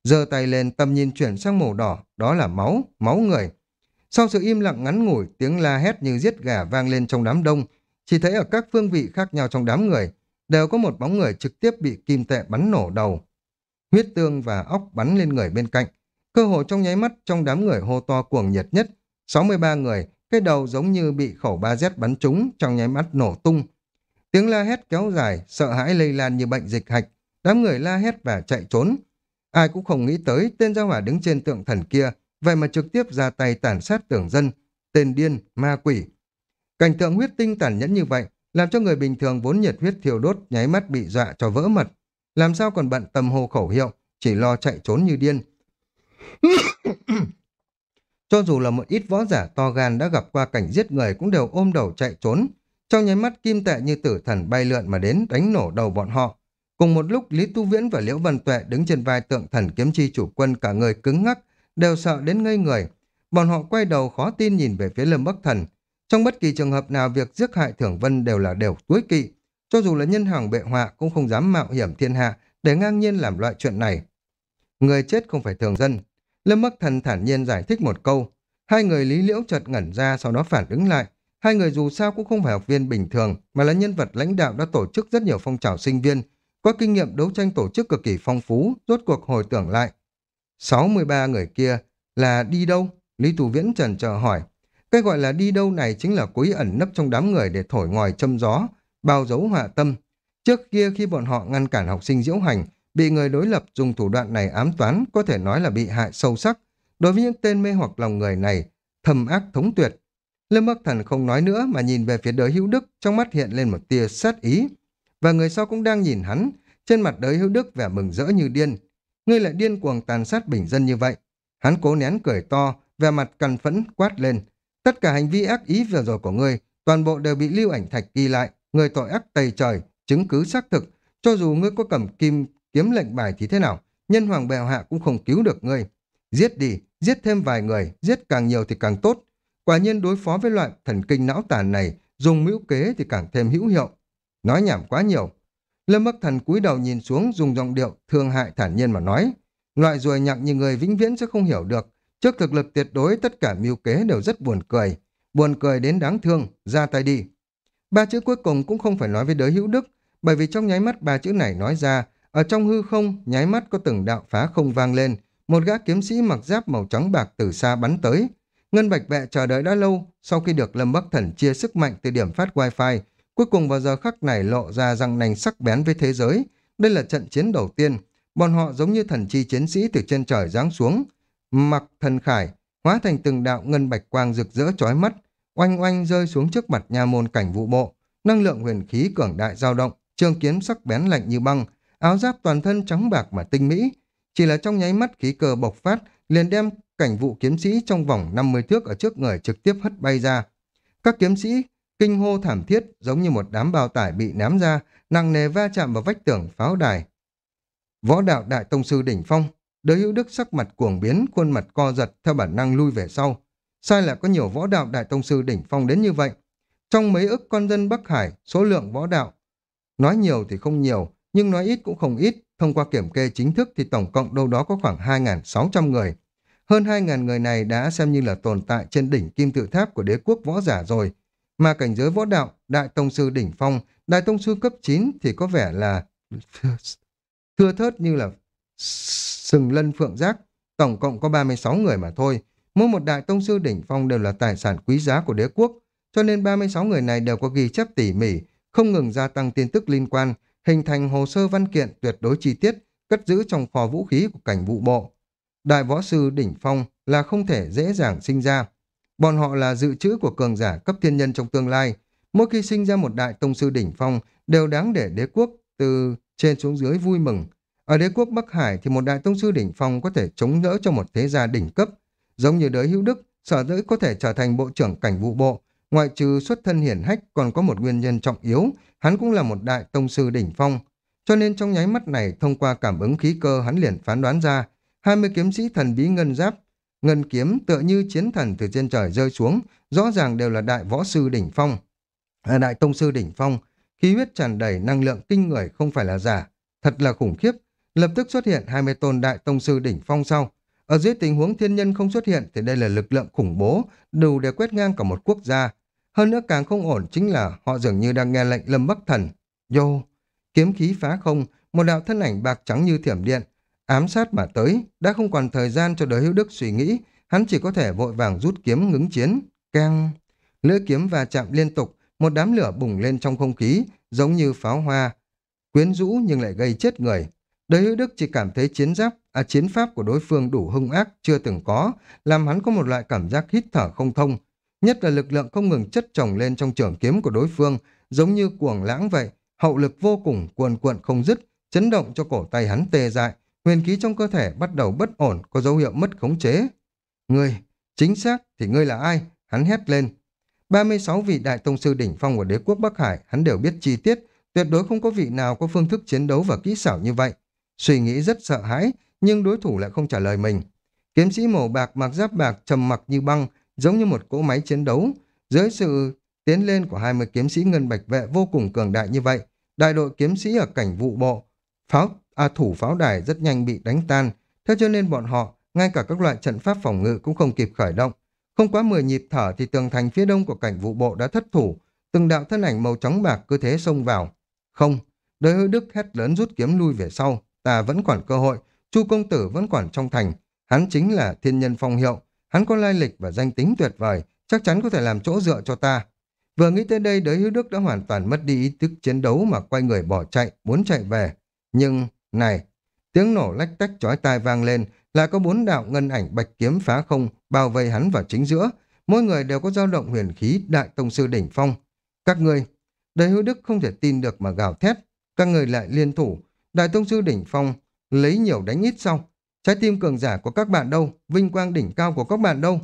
giơ tay lên tầm nhìn chuyển sang màu đỏ, đó là máu, máu người. Sau sự im lặng ngắn ngủi, tiếng la hét như giết gà vang lên trong đám đông. Chỉ thấy ở các phương vị khác nhau trong đám người, đều có một bóng người trực tiếp bị kim tệ bắn nổ đầu. Huyết tương và óc bắn lên người bên cạnh. Cơ hội trong nháy mắt trong đám người hô to cuồng nhiệt nhất. 63 người, cái đầu giống như bị khẩu ba z bắn trúng, trong nháy mắt nổ tung. Tiếng la hét kéo dài, sợ hãi lây lan như bệnh dịch hạch. Đám người la hét và chạy trốn. Ai cũng không nghĩ tới tên gia hỏa đứng trên tượng thần kia vậy mà trực tiếp ra tay tàn sát tưởng dân, tên điên, ma quỷ. Cảnh tượng huyết tinh tàn nhẫn như vậy, làm cho người bình thường vốn nhiệt huyết thiêu đốt nháy mắt bị dọa cho vỡ mật. Làm sao còn bận tâm hồ khẩu hiệu, chỉ lo chạy trốn như điên cho dù là một ít võ giả to gan đã gặp qua cảnh giết người cũng đều ôm đầu chạy trốn. Trong nháy mắt kim tệ như tử thần bay lượn mà đến đánh nổ đầu bọn họ. Cùng một lúc Lý Tu Viễn và Liễu Văn Tuệ đứng trên vai tượng thần kiếm chi chủ quân cả người cứng ngắc, đều sợ đến ngây người. Bọn họ quay đầu khó tin nhìn về phía Lâm Bắc Thần. Trong bất kỳ trường hợp nào việc giết hại Thưởng Vân đều là đều tối kỵ. Cho dù là nhân hoàng bệ họa cũng không dám mạo hiểm thiên hạ để ngang nhiên làm loại chuyện này. Người chết không phải thường dân. Lâm Bắc Thần thản nhiên giải thích một câu. Hai người lý liễu chợt ngẩn ra sau đó phản ứng lại. Hai người dù sao cũng không phải học viên bình thường mà là nhân vật lãnh đạo đã tổ chức rất nhiều phong trào sinh viên có kinh nghiệm đấu tranh tổ chức cực kỳ phong phú, rốt cuộc hồi tưởng lại. 63 người kia là đi đâu? Lý Tu Viễn trần chờ hỏi. Cái gọi là đi đâu này chính là cố ý ẩn nấp trong đám người để thổi ngòi châm gió, bao dấu họa tâm. Trước kia khi bọn họ ngăn cản học sinh diễu hành, bị người đối lập dùng thủ đoạn này ám toán có thể nói là bị hại sâu sắc. Đối với những tên mê hoặc lòng người này, thầm ác thống tuyệt. Lâm Bắc Thần không nói nữa mà nhìn về phía đới hữu đức, trong mắt hiện lên một tia sát ý. Và người sau cũng đang nhìn hắn, trên mặt đới hữu đức vẻ mừng rỡ như điên. Ngươi lại điên cuồng tàn sát bình dân như vậy. Hắn cố nén cười to, vẻ mặt cằn phẫn quát lên. Tất cả hành vi ác ý vừa rồi của ngươi, toàn bộ đều bị lưu ảnh thạch ghi lại, người tội ác tày trời, chứng cứ xác thực. Cho dù ngươi có cầm kim kiếm lệnh bài thì thế nào, nhân hoàng bèo hạ cũng không cứu được ngươi. Giết đi, giết thêm vài người, giết càng nhiều thì càng tốt. Quả nhiên đối phó với loại thần kinh não tàn này, dùng mưu kế thì càng thêm hữu hiệu. Nói nhảm quá nhiều. Lâm Bắc Thần cúi đầu nhìn xuống dùng giọng điệu thương hại thản nhiên mà nói. Loại ruồi nhặng như người vĩnh viễn sẽ không hiểu được. Trước thực lực tuyệt đối tất cả mưu kế đều rất buồn cười. Buồn cười đến đáng thương, ra tay đi. Ba chữ cuối cùng cũng không phải nói với đới hữu đức, bởi vì trong nháy mắt ba chữ này nói ra, ở trong hư không, nháy mắt có từng đạo phá không vang lên, một gã kiếm sĩ mặc giáp màu trắng bạc từ xa bắn tới. Ngân Bạch Vệ chờ đợi đã lâu, sau khi được Lâm Bắc Thần chia sức mạnh từ điểm phát wifi, cuối cùng vào giờ khắc này lộ ra răng nành sắc bén với thế giới. Đây là trận chiến đầu tiên, bọn họ giống như thần chi chiến sĩ từ trên trời giáng xuống. Mặc thần khải, hóa thành từng đạo ngân bạch quang rực rỡ chói mắt, oanh oanh rơi xuống trước mặt nhà môn cảnh vụ bộ. Năng lượng huyền khí cường đại dao động, trường kiếm sắc bén lạnh như băng, áo giáp toàn thân trắng bạc mà tinh mỹ. Chỉ là trong nháy mắt khí cơ bộc phát, liền đem cảnh vụ kiếm sĩ trong vòng 50 thước ở trước người trực tiếp hất bay ra. Các kiếm sĩ kinh hô thảm thiết giống như một đám bao tải bị ném ra, nặng nề va chạm vào vách tường pháo đài. Võ đạo đại tông sư đỉnh phong, đối hữu đức sắc mặt cuồng biến, khuôn mặt co giật theo bản năng lui về sau. Sai lại có nhiều võ đạo đại tông sư đỉnh phong đến như vậy. Trong mấy ức con dân Bắc Hải, số lượng võ đạo, nói nhiều thì không nhiều, nhưng nói ít cũng không ít. Thông qua kiểm kê chính thức thì tổng cộng đâu đó có khoảng 2.600 người. Hơn 2.000 người này đã xem như là tồn tại trên đỉnh kim tự tháp của đế quốc võ giả rồi. Mà cảnh giới võ đạo, đại tông sư đỉnh phong, đại tông sư cấp 9 thì có vẻ là thưa thớt như là sừng lân phượng giác. Tổng cộng có 36 người mà thôi. Mỗi một đại tông sư đỉnh phong đều là tài sản quý giá của đế quốc. Cho nên 36 người này đều có ghi chép tỉ mỉ, không ngừng gia tăng tin tức liên quan, hình thành hồ sơ văn kiện tuyệt đối chi tiết, cất giữ trong kho vũ khí của cảnh vụ bộ. Đại võ sư đỉnh phong là không thể dễ dàng sinh ra. Bọn họ là dự trữ của cường giả cấp thiên nhân trong tương lai. Mỗi khi sinh ra một đại tông sư đỉnh phong đều đáng để đế quốc từ trên xuống dưới vui mừng. Ở đế quốc Bắc Hải thì một đại tông sư đỉnh phong có thể chống đỡ cho một thế gia đỉnh cấp. Giống như đới hữu đức, sở dĩ có thể trở thành bộ trưởng cảnh vụ bộ, ngoại trừ xuất thân hiển hách còn có một nguyên nhân trọng yếu, hắn cũng là một đại tông sư đỉnh phong. Cho nên trong nháy mắt này, thông qua cảm ứng khí cơ hắn liền phán đoán ra, 20 kiếm sĩ thần bí ngân giáp, ngân kiếm tựa như chiến thần từ trên trời rơi xuống, rõ ràng đều là đại võ sư đỉnh phong. À, đại tông sư đỉnh phong, khí huyết tràn đầy năng lượng kinh người không phải là giả, thật là khủng khiếp. Lập tức xuất hiện 20 tôn đại tông sư đỉnh phong sau. Ở dưới tình huống thiên nhân không xuất hiện thì đây là lực lượng khủng bố, đủ để quét ngang cả một quốc gia. Hơn nữa càng không ổn chính là họ dường như đang nghe lệnh lâm bắc thần. vô Kiếm khí phá không, một đạo thân ảnh bạc trắng như thiểm điện, ám sát mà tới, đã không còn thời gian cho đời hữu đức suy nghĩ, hắn chỉ có thể vội vàng rút kiếm ngứng chiến. Keng! Lưỡi kiếm va chạm liên tục, một đám lửa bùng lên trong không khí, giống như pháo hoa. Quyến rũ nhưng lại gây chết người. Đời hữu đức chỉ cảm thấy chiến giáp, à chiến pháp của đối phương đủ hung ác, chưa từng có, làm hắn có một loại cảm giác hít thở không thông, Nhất là lực lượng không ngừng chất chồng lên trong trường kiếm của đối phương, giống như cuồng lãng vậy, hậu lực vô cùng cuồn cuộn không dứt, chấn động cho cổ tay hắn tê dại, huyền khí trong cơ thể bắt đầu bất ổn, có dấu hiệu mất khống chế. Ngươi, chính xác thì ngươi là ai? Hắn hét lên. 36 vị đại tông sư đỉnh phong của đế quốc Bắc Hải, hắn đều biết chi tiết, tuyệt đối không có vị nào có phương thức chiến đấu và kỹ xảo như vậy. Suy nghĩ rất sợ hãi, nhưng đối thủ lại không trả lời mình. Kiếm sĩ màu bạc mặc giáp bạc trầm mặc như băng, giống như một cỗ máy chiến đấu. Dưới sự tiến lên của 20 kiếm sĩ ngân bạch vệ vô cùng cường đại như vậy, đại đội kiếm sĩ ở cảnh vụ bộ, pháo a thủ pháo đài rất nhanh bị đánh tan, thế cho nên bọn họ, ngay cả các loại trận pháp phòng ngự cũng không kịp khởi động. Không quá 10 nhịp thở thì tường thành phía đông của cảnh vụ bộ đã thất thủ, từng đạo thân ảnh màu trắng bạc cứ thế xông vào. Không, đời hư đức hét lớn rút kiếm lui về sau, ta vẫn còn cơ hội, chu công tử vẫn còn trong thành, hắn chính là thiên nhân phong hiệu, Hắn có lai lịch và danh tính tuyệt vời, chắc chắn có thể làm chỗ dựa cho ta. Vừa nghĩ tới đây, đới hữu đức đã hoàn toàn mất đi ý thức chiến đấu mà quay người bỏ chạy, muốn chạy về. Nhưng, này, tiếng nổ lách tách chói tai vang lên, là có bốn đạo ngân ảnh bạch kiếm phá không, bao vây hắn vào chính giữa. Mỗi người đều có dao động huyền khí đại tông sư đỉnh phong. Các người, đới hữu đức không thể tin được mà gào thét. Các người lại liên thủ, đại tông sư đỉnh phong, lấy nhiều đánh ít sau. Trái tim cường giả của các bạn đâu, vinh quang đỉnh cao của các bạn đâu.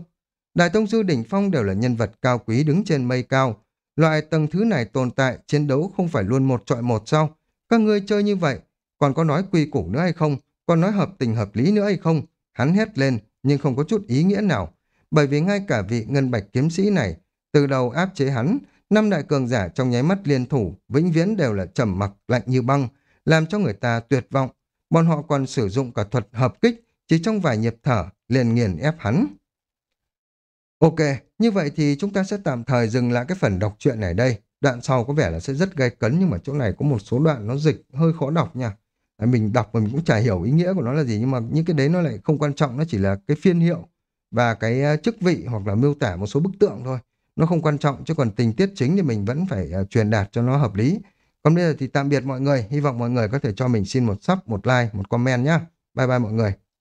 Đại tông sư đỉnh phong đều là nhân vật cao quý đứng trên mây cao, Loại tầng thứ này tồn tại, chiến đấu không phải luôn một trọi một sao? Các ngươi chơi như vậy, còn có nói quy củ nữa hay không? Còn nói hợp tình hợp lý nữa hay không? Hắn hét lên, nhưng không có chút ý nghĩa nào. Bởi vì ngay cả vị ngân bạch kiếm sĩ này, từ đầu áp chế hắn, năm đại cường giả trong nháy mắt liên thủ, vĩnh viễn đều là trầm mặc lạnh như băng, làm cho người ta tuyệt vọng. Bọn họ còn sử dụng cả thuật hợp kích, chỉ trong vài nhịp thở, liền nghiền ép hắn. Ok, như vậy thì chúng ta sẽ tạm thời dừng lại cái phần đọc truyện này đây. Đoạn sau có vẻ là sẽ rất gây cấn nhưng mà chỗ này có một số đoạn nó dịch hơi khó đọc nha. À, mình đọc mình cũng chả hiểu ý nghĩa của nó là gì nhưng mà những cái đấy nó lại không quan trọng, nó chỉ là cái phiên hiệu và cái à, chức vị hoặc là miêu tả một số bức tượng thôi. Nó không quan trọng chứ còn tình tiết chính thì mình vẫn phải à, truyền đạt cho nó hợp lý. Còn bây giờ thì tạm biệt mọi người, hy vọng mọi người có thể cho mình xin một sub, một like, một comment nhé. Bye bye mọi người.